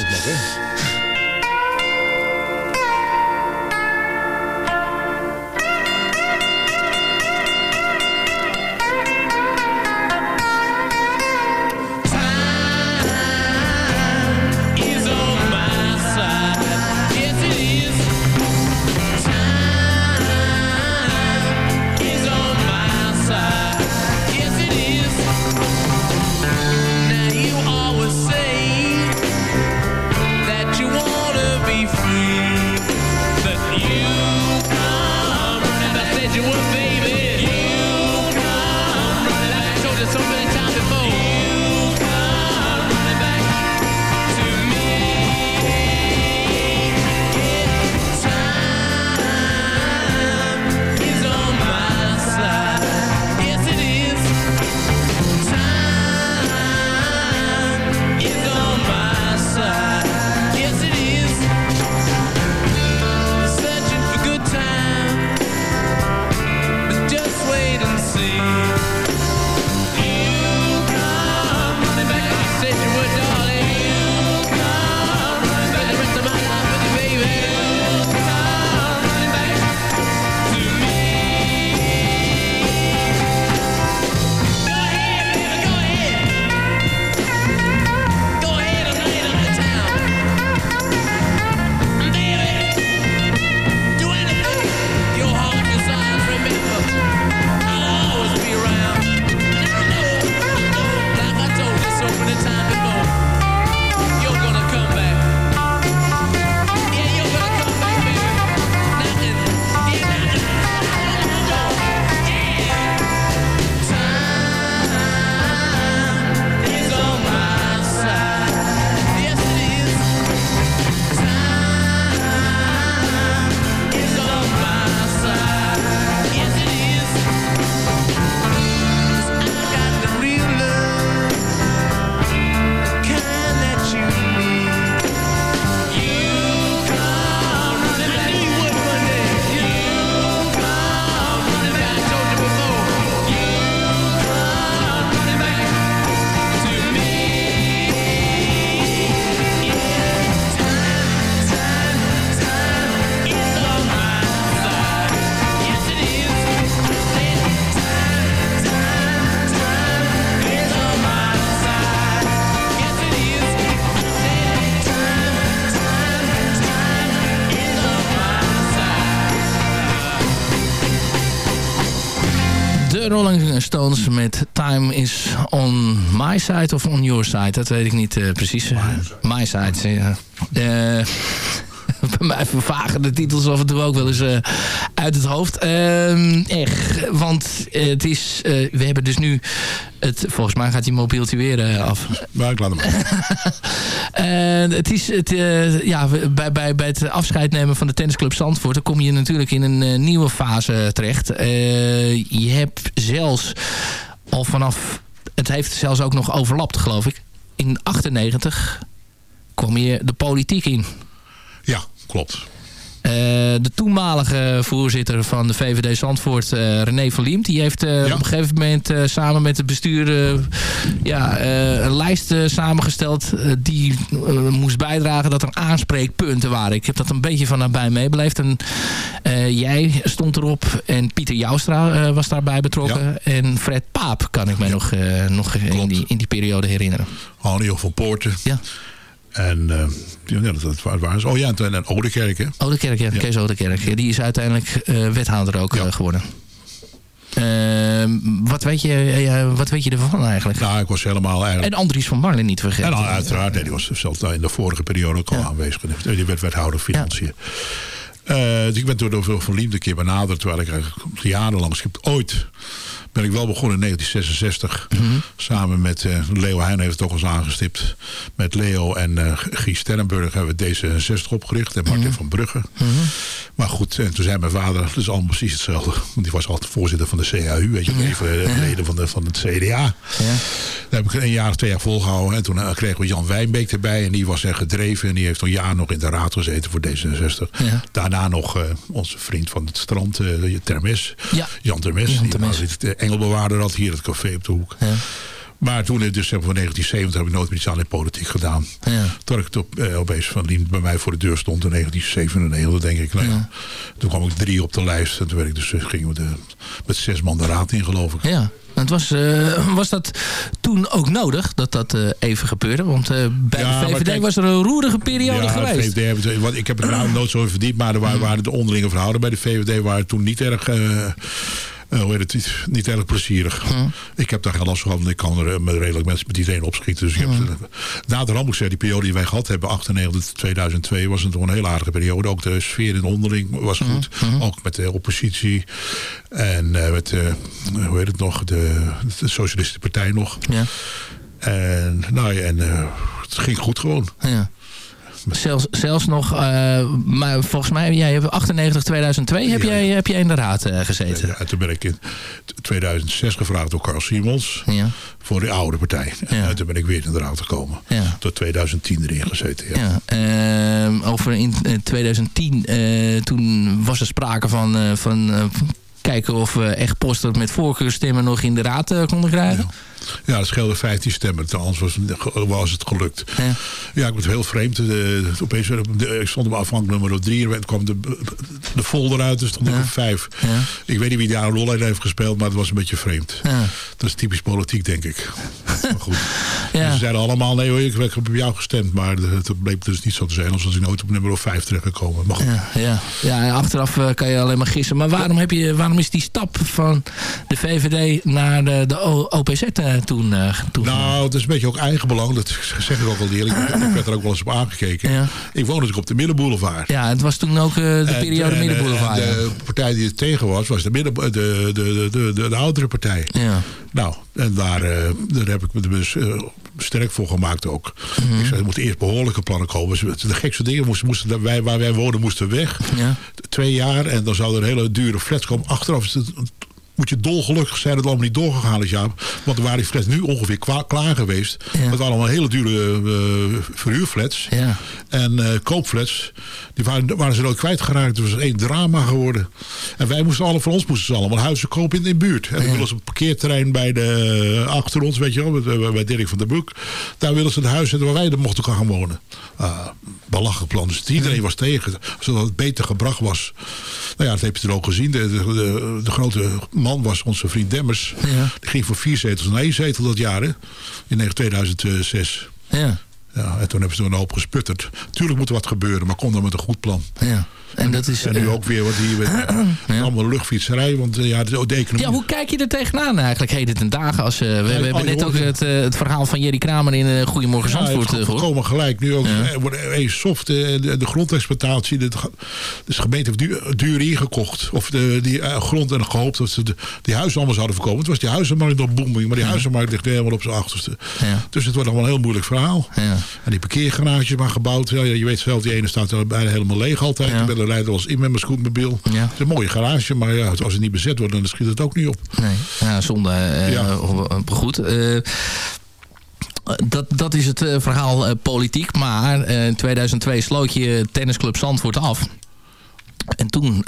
Met Time is on my side of on your side. Dat weet ik niet eh, precies. My side, ja. Eh, bij mij vervagen de titels af en toe ook wel eens eh, uit het hoofd. Ehm, echt, want eh, het is... eh, we hebben dus nu... Het, volgens mij gaat die mobieltje weer af. Maar ik laat hem. En het is het, ja, bij, bij, bij het afscheid nemen van de tennisclub Zandvoort... dan kom je natuurlijk in een nieuwe fase terecht. Je hebt zelfs al vanaf... Het heeft zelfs ook nog overlapt, geloof ik. In 98 kwam je de politiek in. Klopt. Eh, de toenmalige voorzitter van de VVD Zandvoort, eh, René van Liemt... die heeft eh, Ja. op een gegeven moment samen met het bestuur... ja, een lijst samengesteld die moest bijdragen dat er aanspreekpunten waren. Ik heb dat een beetje van nabij meebeleefd. En, jij stond erop en Pieter Joustra was daarbij betrokken. En Fred Paap kan ik mij nog, nog in, die, in die periode herinneren. Henri van Poorten. Ja. En eh, ja, dat, dat wa- waren ze. Oh ja, en, en Oudekerk, hè? Oudekerk, ja. Ja. Kees Oudekerk. Ja, die is uiteindelijk eh, wethouder ook Ja. eh, geworden. Ehm, wat, weet je, wat weet je ervan eigenlijk? Nou, ik was helemaal eigenlijk... En Andries van Marlen niet vergeten. En uiteraard, nee, die was zelfs in de vorige periode ook al aanwezig. Die werd wethouder financiën. Eh, dus ik ben door de Van Liemde een keer benaderd, terwijl ik eigenlijk jarenlang schip ooit ben ik wel begonnen in 1966. Samen met uh, Leo Heijn heeft het ook eens aangestipt. Met Leo en uh, Guy Sterrenburg hebben we D66 opgericht. En Martin van Brugge. Maar goed, en toen zei mijn vader, dat is allemaal precies hetzelfde. Want die was altijd voorzitter van de CAU. Weet je, even leden van, de, van het CDA. Ja. Daar heb ik een jaar of twee jaar volgehouden. En toen kregen we Jan Wijnbeek erbij. En die was er gedreven. En die heeft een jaar nog in de raad gezeten voor D66. Ja. Daarna nog onze vriend van het strand, Termes. Ja. Jan Termes. Jan die Termes. was de engelbewaarder had hier het café op de hoek. Ja. Maar toen, in december van 1970, heb ik nooit meer iets aan in politiek gedaan. Ja. Toen ik het op, eh, opeens van Lien bij mij voor de deur stond in 1997, denk ik. Nou, ja. Toen kwam ik drie op de lijst. En toen werd ik dus, gingen we de, met zes man de raad in, geloof ik. Ja. Het was, uh, was dat toen ook nodig dat dat uh, even gebeurde? Want uh, bij ja, de VVD kijk, was er een roerige periode ja, geweest. De VVD, want ik heb het nou nooit zo verdiept, maar er waren, waren de onderlinge verhouden bij de VVD waren toen niet erg hoe heet het, niet erg plezierig. Hm. Ik heb daar geen last van, ik kan er met redelijk mensen met iedereen opschieten. Dus ik heb, Hm. na de ramp, die periode die wij gehad hebben, 98 2002, was het toch een heel aardige periode. Ook de sfeer in de onderling was goed. Hm. Ook met de oppositie. En met, hoe heet het nog, de, de Socialistische Partij nog. Ja. En, nou ja, en het ging goed gewoon. Ja. Zelfs, zelfs nog, uh, maar volgens mij, jij hebt 98, 2002 heb, Ja. jij, heb jij in de raad uh, gezeten. Ja, toen ben ik in 2006 gevraagd door Carl Simons voor de oude partij. En toen ben ik weer in de raad gekomen. Tot 2010 erin gezeten. Ja. Ehm, over in eh, 2010, eh, toen was er sprake van, eh, van eh, kijken of we echt posten met voorkeurstemmen nog in de raad eh, konden krijgen. Ja, dat scheelde 15 stemmen. Anders was, was het gelukt. Ja. Ja, ik werd heel vreemd. De, opeens, de, ik stond op afhankelijk nummer 3 en kwam de, de folder uit. Dus stond Ja. op 5. Ja. Ik weet niet wie daar een rol in heeft gespeeld, maar het was een beetje vreemd. Ja. Dat is typisch politiek, denk ik. maar goed. Ja. Ze zeiden allemaal, nee hoor, ik heb op jou gestemd. Maar het bleek dus niet zo te zijn. Anders was ik nooit op nummer 5 terechtgekomen. Maar goed. Ja, ja. ja, en achteraf eh, kan je alleen maar gissen. Maar waarom, heb je, waarom is die stap van de VVD naar de, de O- OPZ eh, toen, eh, toen Nou, het is een beetje ook eigenbelang. Dat zeg ik ook wel eerlijk. Ik werd er ook wel eens op aangekeken. Ja. Ik woon natuurlijk op de Middenboulevard. Ja, het was toen ook eh, de periode en, Middenboulevard. en ja. de partij die er tegen was, was de, midden, de, de, de, de, de, de oudere partij. Ja. Nou, en daar, eh, daar heb ik me dus eh, sterk voor gemaakt ook. Mhm. Ik zei, er moeten eerst behoorlijke plannen komen. De gekste dingen moesten, moesten wij, waar wij wonen moesten weg. Ja. Twee jaar en dan zou er een hele dure flats komen. Achteraf is het, moet je dolgelukkig zijn dat het allemaal niet doorgegaan is, ja. Want er waren die flats nu ongeveer klaar geweest. Ja. Waren allemaal hele dure eh, verhuurflats. Ja. En eh, koopflats, die waren, waren ze nooit kwijtgeraakt. Het was één drama geworden. En wij moesten alle, voor ons moesten ze allemaal huizen kopen in, de buurt. En dan willen ze op het parkeerterrein bij de, achter ons, weet je wel, bij, bij Dirk van der Broek. Daar willen ze het huis zetten waar wij er mochten gaan wonen. Ah, belachelijk plan. Dus iedereen was tegen. Zodat het beter gebracht was. Nou ja, dat heb je er ook gezien. De, de, de, de grote man was onze vriend Demmers. Ja. Die ging voor vier zetels naar één zetel dat jaar, hè? In 2006. Ja. Ja, en toen hebben ze er een hoop gesputterd. Tuurlijk moet er wat gebeuren, maar kom dan met een goed plan. Ja. En dat is... En nu eh, ook weer wat hier met allemaal luchtfietserij. Want eh, ja, de, economie... Ja, hoe kijk je er tegenaan eigenlijk heden ten dagen? Als, eh, we, we hebben oh, net ook het, het verhaal van Jerry Kramer in Goedemorgen Ja, Zandvoort eh, gehoord. volkomen gelijk. Nu ook Ja. wordt soft. de, de grondexploitatie. De, dus de gemeente heeft duur, ingekocht. Of de, die grond en gehoopt dat ze de, die huizen allemaal zouden verkopen. Het was die huizenmarkt nog booming. Maar die huizenmarkt ligt helemaal op zijn achterste. Ja. Dus het wordt allemaal een heel moeilijk verhaal. Ja. En die parkeergarages maar gebouwd. Ja, je weet zelf, die ene staat er bijna helemaal leeg altijd. Ja. Rijden eens in met mijn scootmobiel. Ja. Het is een mooie garage. Maar ja, als het niet bezet wordt, dan schiet het ook niet op. Nee, ja, zonde. eh, Ja. eh, goed. eh, dat, dat is het verhaal politiek. Maar in 2002 sloot je tennisclub Zandvoort af. En toen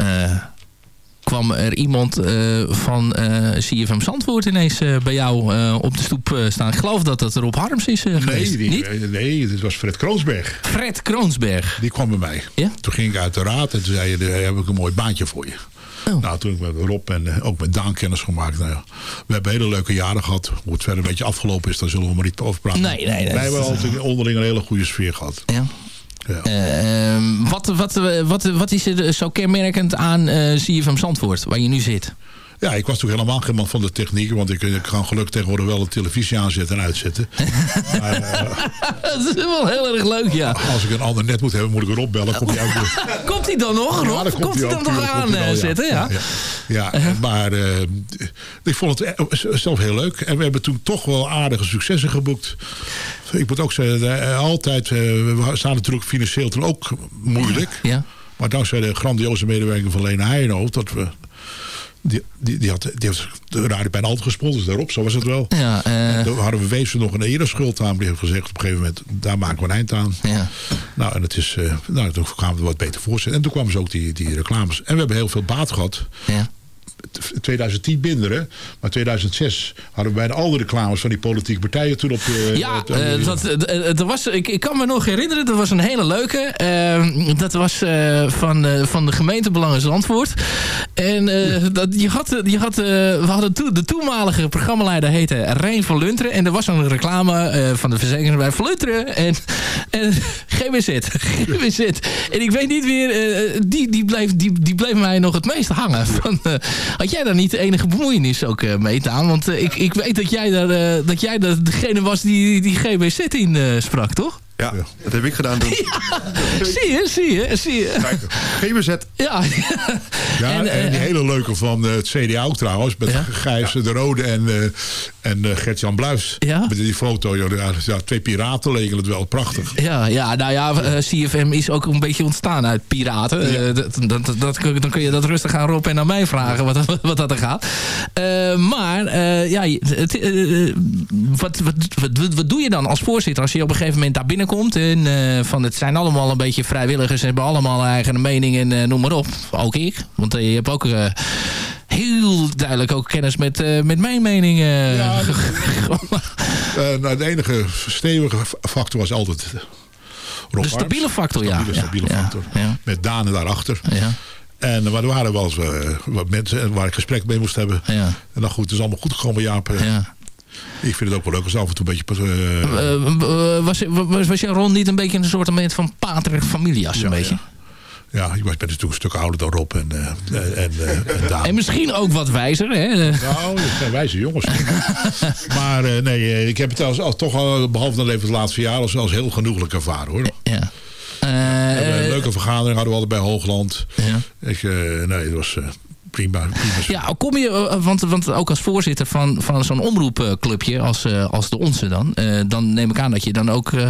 kwam er iemand eh, van eh CFM Zandvoort ineens eh, bij jou op de stoep staan. Ik geloof dat dat Rob Harms is geweest. Nee, Niet? die, nee, dit was Fred Kroonsberg. Fred Kroonsberg. Die kwam bij mij. Ja? Toen ging ik uit de raad en toen zei je, daar heb ik een mooi baantje voor je. Oh. Nou, toen heb ik met Rob en ook met Daan kennis gemaakt. Nou ja, we hebben hele leuke jaren gehad. Hoe het verder een beetje afgelopen is, daar zullen we maar niet over praten. Nee, nee, nee, Wij hebben altijd onderling een hele goede sfeer gehad. Ja. Eh, ehm, wat, wat, wat, wat is er zo kenmerkend aan eh CFM Zandvoort, waar je nu zit? Ja, ik was toch helemaal geen man van de techniek. Want ik, ik kan gelukkig tegenwoordig wel de televisie aanzetten en uitzetten. maar, eh, dat is wel heel erg leuk, ja. als ik een ander net moet hebben, moet ik erop bellen. Komt hij ook weer. Komt hij dan nog, Rob? dan komt hij dan nog hij wel, aanzetten, ja? Ja, ja. Ja, maar eh, ik vond het eh, zelf heel leuk. En we hebben toen toch wel aardige successen geboekt. Ik moet ook zeggen, eh, altijd, eh, we staan natuurlijk financieel toen ook moeilijk. Ja. Maar dankzij de grandioze medewerking van Lena Heijenhoofd... dat we die, die, die, had, die heeft de radio bijna altijd gesponsord daarop, zo was het wel. Ja, eh, En Toen hadden we Wezen nog een ereschuld aan. Die heeft gezegd op een gegeven moment, daar maken we een eind aan. ja. Nou, en het is, eh, nou, toen kwamen we er wat beter voor. En toen kwamen ze ook die, die reclames. En we hebben heel veel baat gehad. ja. 2010 minderen. Maar 2006 hadden we bijna al de reclames van die politieke partijen toen op de... Ja, op eh, dat, eh, dat was, ik, ik kan me nog herinneren, dat was een hele leuke. Eh, dat was eh, van, eh, van de gemeentebelangen Zandvoort. En eh, dat, je had, je had, eh, we hadden de toenmalige programmaleider heette Rijn van Lunteren. En er was een reclame eh, van de verzekering bij Van Lunteren. En, en GWZ. GWZ. En ik weet niet meer, eh, die, die, bleef, die, die bleef mij nog het meest hangen. Van, eh, had jij daar niet de enige bemoeienis ook eh, mee aan? Want eh, ik, ik weet dat jij, daar, eh, dat jij daar degene was die, die GBZ in eh, sprak, toch? Ja, dat heb ik gedaan toen. Zie je, zie je, zie je. GBZ. Ja, Ja, en, en, eh, die hele leuke van eh, het CDA ook trouwens. Met Ja? Gijs de Rode en, eh, en eh, Gert-Jan Bluis. Ja? Met die foto. Ja, ja, twee piraten leken het wel prachtig. ja, ja, nou ja, eh, CFM is ook een beetje ontstaan uit piraten. Eh, dat, dat, dan kun je dat rustig aan Rob en aan mij vragen wat, wat dat er gaat. Eh, maar, eh, ja, eh, wat, wat, wat, wat doe je dan als voorzitter als je op een gegeven moment daar binnenkomt? En, eh, van, het zijn allemaal een beetje vrijwilligers, hebben allemaal eigen mening en eh, noem maar op. Ook ik, want eh, je hebt ook... Heel duidelijk ook kennis met, met mijn mening. Ja, ge- Eh, nou, de enige stevige factor was altijd Rob de stabiele Arps. factor, ja. Stabiele, Ja, stabiele ja, factor. ja. Met Daan daarachter. ja. En maar er waren wel eens wat mensen waar ik gesprek mee moest hebben. Ja. En dan goed, het is allemaal goed gekomen, Jaap. Ja. Ik vind het ook wel leuk als af en toe een beetje... eh, Eh, eh, was, was, was jouw rol niet een beetje een soort van pater familias een Ja, beetje? ja, ik was- ben natuurlijk een stuk ouder dan Rob en, eh, en, eh, en Daan. En misschien ook wat wijzer, hè? Nou, dat zijn wijze jongens. maar eh, nee, ik heb het als, als, toch al, behalve dan even het laatste jaar, als, als heel genoeglijk ervaren hoor. Ja. Een leuke vergadering hadden we altijd bij Hoogland. ja. Ik, nee, het was prima. prima. Ja, kom je, eh, want, want ook als voorzitter van, van zo'n omroepclubje als, eh, als de onze dan, eh, dan neem ik aan dat je dan ook eh,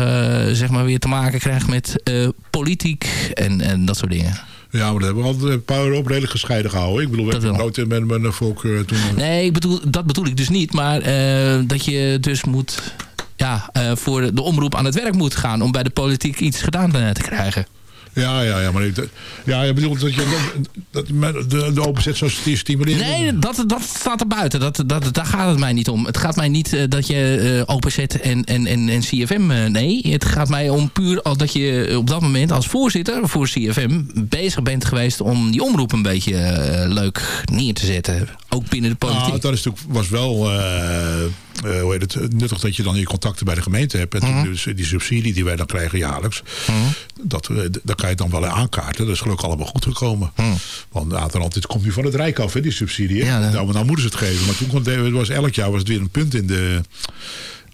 zeg maar weer te maken krijgt met eh, politiek en, en dat soort dingen. Ja, maar dat hebben we altijd een paar op redelijk gescheiden gehouden. Ik bedoel, we hebben nooit met mijn volk eh, toen... eh, Nee, ik bedoel, dat bedoel ik dus niet. Maar eh, dat je dus moet ja, eh, voor de omroep aan het werk moet gaan... om bij de politiek iets gedaan eh, te krijgen. Ja, ja, ja. Maar ik, ja, je bedoelt dat je dat, dat, de, de openzet zo sti- stimuleren? Nee, dat, dat staat er buiten. Dat, dat, daar gaat het mij niet om. Het gaat mij niet eh, dat je eh openzet en, en, en, en CFM... eh, nee, het gaat mij om puur al dat je op dat moment als voorzitter voor CFM... bezig bent geweest om die omroep een beetje leuk neer te zetten. Ook binnen de politiek. Nou, dat is natuurlijk, was wel eh, hoe heet het, nuttig dat je dan je contacten bij de gemeente hebt. En Mhm. dus die subsidie die wij dan krijgen jaarlijks. Dat, eh, d- dat kan je dan wel aankaarten. Dat is gelukkig allemaal goed gekomen. Want altijd het komt nu van het Rijk af, hè, die subsidie. Mhm. Ja, nou, nou moeten ze het geven. Maar toen kon was elk jaar was het weer een punt in de...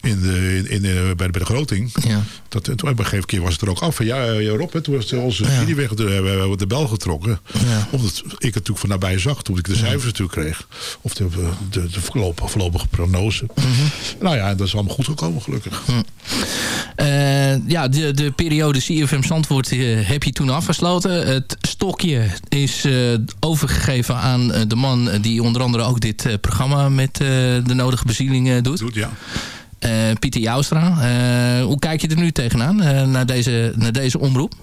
In de, in, in de, bij, de, de begroting. Ja. Dat, toen, op een gegeven keer was het er ook af. Van, ja, eh, Rob, hè, toen was onze subsidie weg. Toen hebben we hebben we de bel getrokken. Ja. Omdat ik het natuurlijk van nabij zag. Toen ik de cijfers natuurlijk kreeg. Of de, de, de voorlopige, voorlopige prognose. Mhm. Nou ja, dat is allemaal goed gekomen gelukkig. Eh, ja, de, de periode CFM Zandvoort eh, heb je toen afgesloten. Het stokje is eh, overgegeven aan eh, de man die onder andere ook dit eh, programma met eh, de nodige bezieling eh, doet. Doet, ja. Eh, Pieter Joustra. Eh, hoe kijk je er nu tegenaan, eh, naar, deze, naar deze omroep?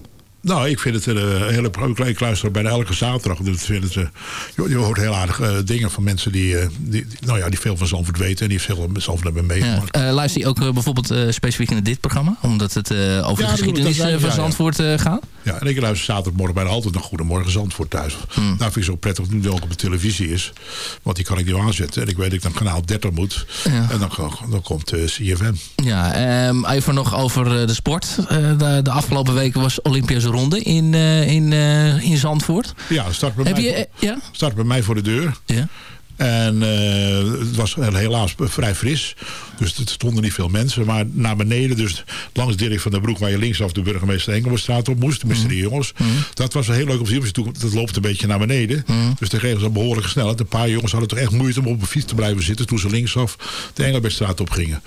Nou, ik vind het een hele... Ik luister bijna elke zaterdag. Dus ik vind het, je, je hoort heel aardig dingen van mensen die, die, nou ja, die veel van Zandvoort weten. En die veel van Zandvoort hebben Ja. meegemaakt. Eh, luister je ook bijvoorbeeld specifiek naar dit programma? Omdat het over Ja, de geschiedenis dat van ja, ja. Zandvoort gaat? Ja, en ik luister zaterdagmorgen bijna altijd naar Goedemorgen Zandvoort thuis. Hmm. Nou vind ik zo prettig nu dat ook op de televisie is. Want die kan ik nu aanzetten. En ik weet dat ik naar kanaal 30 moet. Ja. En dan, dan komt eh, CFM. Ja, ehm, even nog over eh, de sport. Eh, de, de afgelopen weken was Olympiase Ronde in, in, in Zandvoort. Ja, start bij, Heb mij, je... voor- ja? start bij mij voor de deur. Ja. En eh, het was helaas vrij fris. Dus er stonden niet veel mensen. Maar naar beneden, dus langs Dirk van der Broek... waar je linksaf de burgemeester Engelbertstraat op moest. Tenminste, Mhm. die jongens. Dat was wel heel leuk om te zien. toen- Dat loopt een beetje naar beneden. Mhm. Dus de regels een behoorlijke snelheid. Een paar jongens hadden toch echt moeite om op een fiets te blijven zitten... toen ze linksaf de Engelbertstraat op gingen.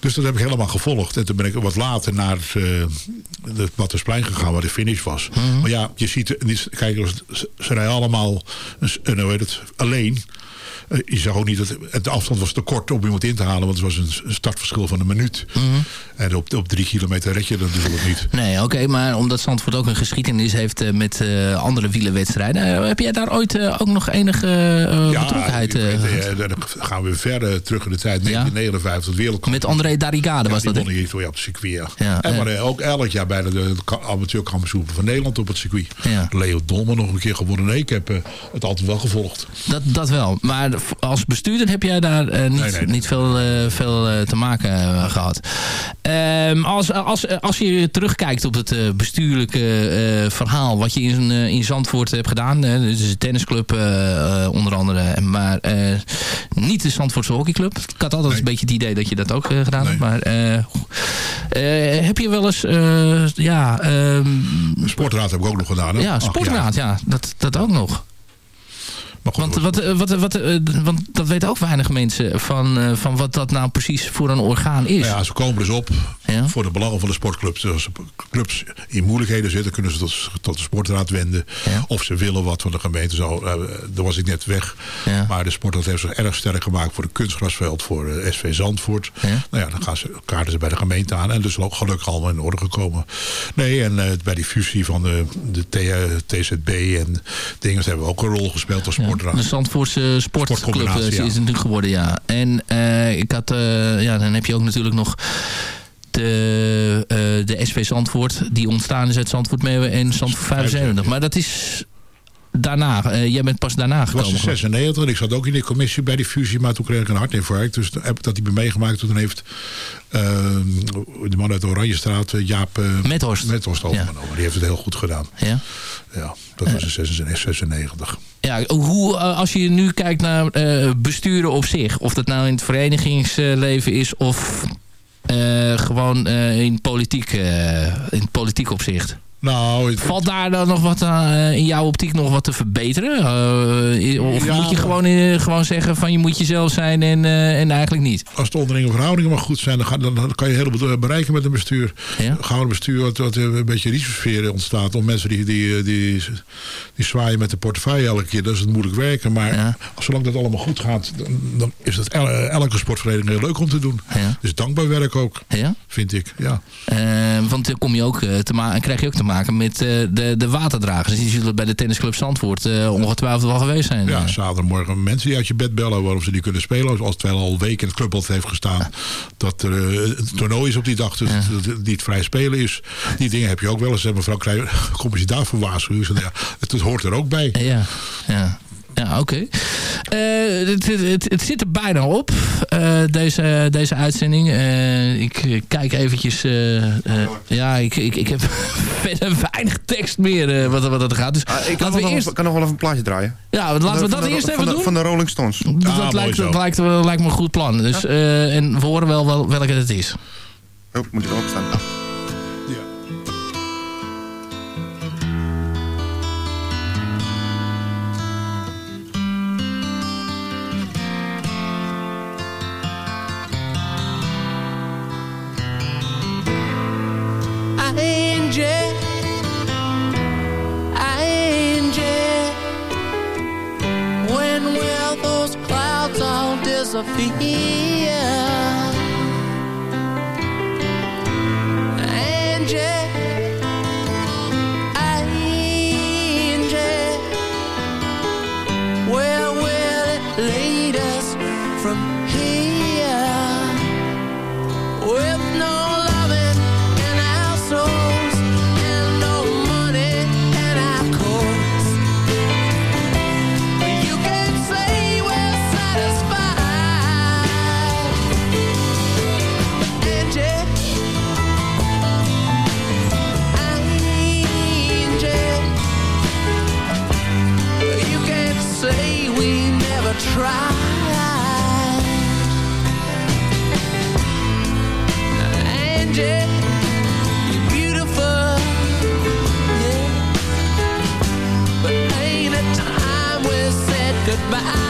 Dus dat heb ik helemaal gevolgd. En toen ben ik wat later naar het, eh, het Battersplein gegaan... waar de finish was. Mhm. Maar ja, je ziet... Kijk, ze, ze rijden allemaal een, hoe heet het, alleen... Eh, je zag ook niet dat het- de afstand was te kort om iemand in te halen, want het was een, startverschil van een minuut. Mhm. En op, op drie kilometer red je dat natuurlijk niet. Nee, oké, maar omdat Zandvoort ook een geschiedenis heeft eh, met eh, andere wielerwedstrijden. heb jij daar ooit ook nog enige eh, betrokkenheid eh, dan gaan we verder terug in de tijd. 1959, het wereldkampioen. Met André Darigade was die dat, won hè? hier ja, op het circuit. Ja. Ja, en maar ook elk jaar bijna de ka- amateurkampioen van Nederland op het circuit. Ja. Leo Dolman nog een keer gewonnen. Nee, ik heb het altijd wel gevolgd. Dat, dat wel. Maar als bestuurder heb jij daar eh, niet, Nee, nee. niet veel, eh, veel eh, te maken eh, gehad. Ehm, als, als, als je terugkijkt op het bestuurlijke verhaal... wat je in, in Zandvoort hebt gedaan. Dus de tennisclub onder andere. Maar niet de Zandvoortse hockeyclub. Ik had altijd Nee. een beetje het idee dat je dat ook gedaan hebt. Maar heb je wel eens... ja, ehm, sportraad heb ik ook nog gedaan. Hè? ja, sportraad. Ja, dat, dat ook nog. Maar goed, Want, wat, eh, wat, wat, eh, want dat weten ook weinig mensen van, eh, van wat dat nou precies voor een orgaan is. Nou ja, ze komen dus op Ja. voor de belangen van de sportclubs. Als clubs in moeilijkheden zitten, kunnen ze tot, tot de sportraad wenden. Ja. Of ze willen wat van de gemeente. Zo, eh, daar was ik net weg. Ja. Maar de sportraad heeft zich erg sterk gemaakt voor de kunstgrasveld, voor eh, SV Zandvoort. Nou ja, dan gaan ze, kaarten ze bij de gemeente aan. En dus ook gelukkig allemaal in orde gekomen. Nee, en eh, bij die fusie van de, de T- TZB en dingen hebben we ook een rol gespeeld als Ja, de Zandvoortse sportclub eh, is het natuurlijk geworden, ja. En eh, ik had, eh, ja, dan heb je ook natuurlijk nog de, de SV Zandvoort, die ontstaan is uit Zandvoort Meeuwen en Zandvoort 75. Maar dat is daarna, eh, jij bent pas daarna Het was gekomen. in 96 en ik zat ook in die commissie bij die fusie, maar toen kreeg ik een hartinfarct. Dus heb ik dat niet meer meegemaakt. Toen heeft eh, de man uit de Oranjestraat, eh, Jaap uh, Methorst. Methorst overgenomen. Die heeft het heel goed gedaan. Ja? Ja, dat was in 96. 96. Ja, hoe, als je nu kijkt naar besturen op zich, of dat nou in het verenigingsleven is of gewoon in, politiek, in politiek opzicht. Nou, het- Valt daar dan nog wat aan, eh, in jouw optiek nog wat te verbeteren? Eh, of Ja, moet je gewoon, eh, gewoon zeggen van je moet jezelf zijn en, en eigenlijk niet? als de onderlinge verhoudingen maar goed zijn, dan, ga- dan, dan kan je heel veel bereiken met een bestuur. Ja? Gaan een bestuur wat, wat een beetje risicosfeer ontstaat. Om mensen die, die, die, die zwaaien met de portefeuille elke keer. Dat is het moeilijk werken. Maar Ja. als zolang dat allemaal goed gaat, dan, dan is het el- elke sportvereniging heel leuk om te doen. Ja. Dus dankbaar werk ook, Ja? vind ik. Ja. Want dan kom je ook te krijg je ook te maken met eh, de, de waterdragers. Die zullen bij de tennisclub Zandvoort eh, ongetwijfeld wel geweest zijn. Ja, Eh, zaterdagmorgen mensen die uit je bed bellen waarom ze niet kunnen spelen. Als het wel al weken in het clubbad heeft gestaan. Dat er een toernooi is op die dag. Dus dat het niet vrij spelen is. Die dingen heb je ook wel eens. En mevrouw Krijger, kom je daarvoor waarschuwen? Ja, het, het hoort er ook bij. Ja, ja. Ja, oké. Eh, het, het, het, het zit er bijna op, eh, deze, deze uitzending. Eh, ik kijk eventjes... eh, eh, ja, ik, ik, ik heb verder weinig tekst meer eh, wat, wat dat gaat. Dus Ah, ik kan laten nog, we wel- eerst... kan nog wel even een plaatje draaien. Ja, laten we dat de- eerst van even de, doen. Van de Rolling Stones. dat Ah, lijkt, dat lijkt, lijkt me een goed plan. Dus, eh, en we horen wel, wel welke het is. Oh, moet je erop of but I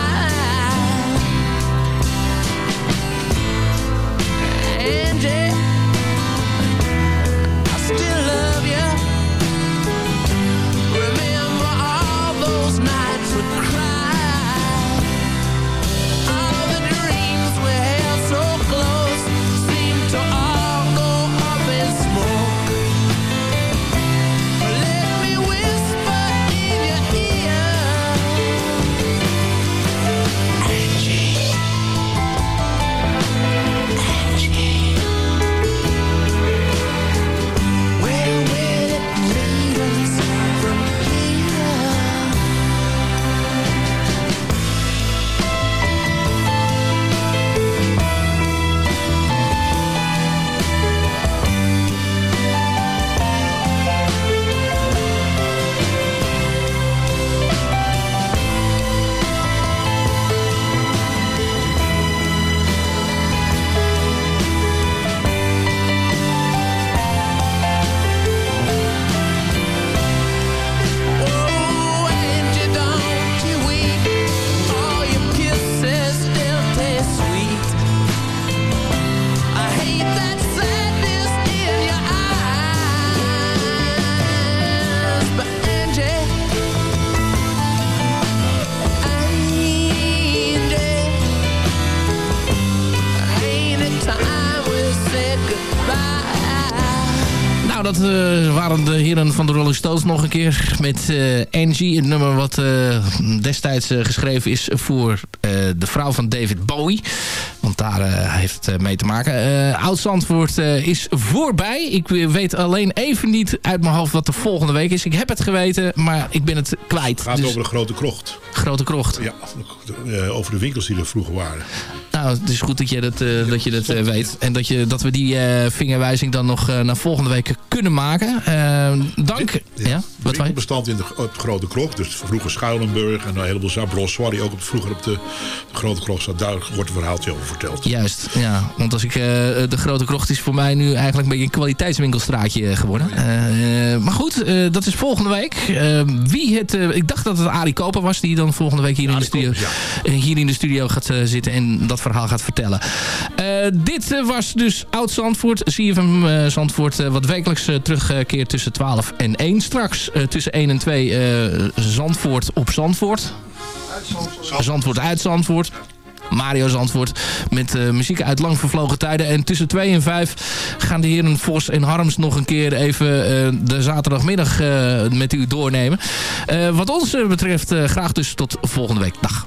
een keer met eh, Angie. Het nummer wat eh, destijds eh, geschreven is voor eh, de vrouw van David Bowie. Want daar heeft het mee te maken. Oud-Zandvoort is voorbij. Ik weet alleen even niet uit mijn hoofd wat de volgende week is. Ik heb het geweten, maar ik ben het kwijt. Het gaat Dus- over de grote krocht. Grote krocht. Ja, over de winkels die er vroeger waren. Nou, het is goed dat je dat, eh, dat, je dat eh, weet. En dat, je, dat we die eh, vingerwijzing dan nog naar volgende week kunnen maken. Dank. Ja, Ja. wat wij? bestand in de, op de Grote Krocht. Dus vroeger Schuilenburg en een heleboel Zabros, die ook op, vroeger op de, de Grote Krocht zat. Daar wordt een verhaaltje over verteld. Juist, ja. Want als ik, de Grote Krocht is voor mij nu eigenlijk een beetje een kwaliteitswinkelstraatje geworden. Eh, maar goed, dat is volgende week. Wie het, ik dacht dat het Arie Koper was die dan volgende week hier, in de, studio, hier in de studio gaat zitten en dat verhaal gaat vertellen. Eh, dit eh, was dus Oud Zandvoort. CFM eh Zandvoort wat wekelijks terugkeert tussen 12 en 1. Straks tussen 1 en 2 eh, Zandvoort op Zandvoort. Zandvoort uit Zandvoort. Mario Zandvoort met muziek uit lang vervlogen tijden. En tussen 2 en 5 gaan de heren Vos en Harms nog een keer even de zaterdagmiddag met u doornemen. Wat ons betreft graag dus tot volgende week. Dag.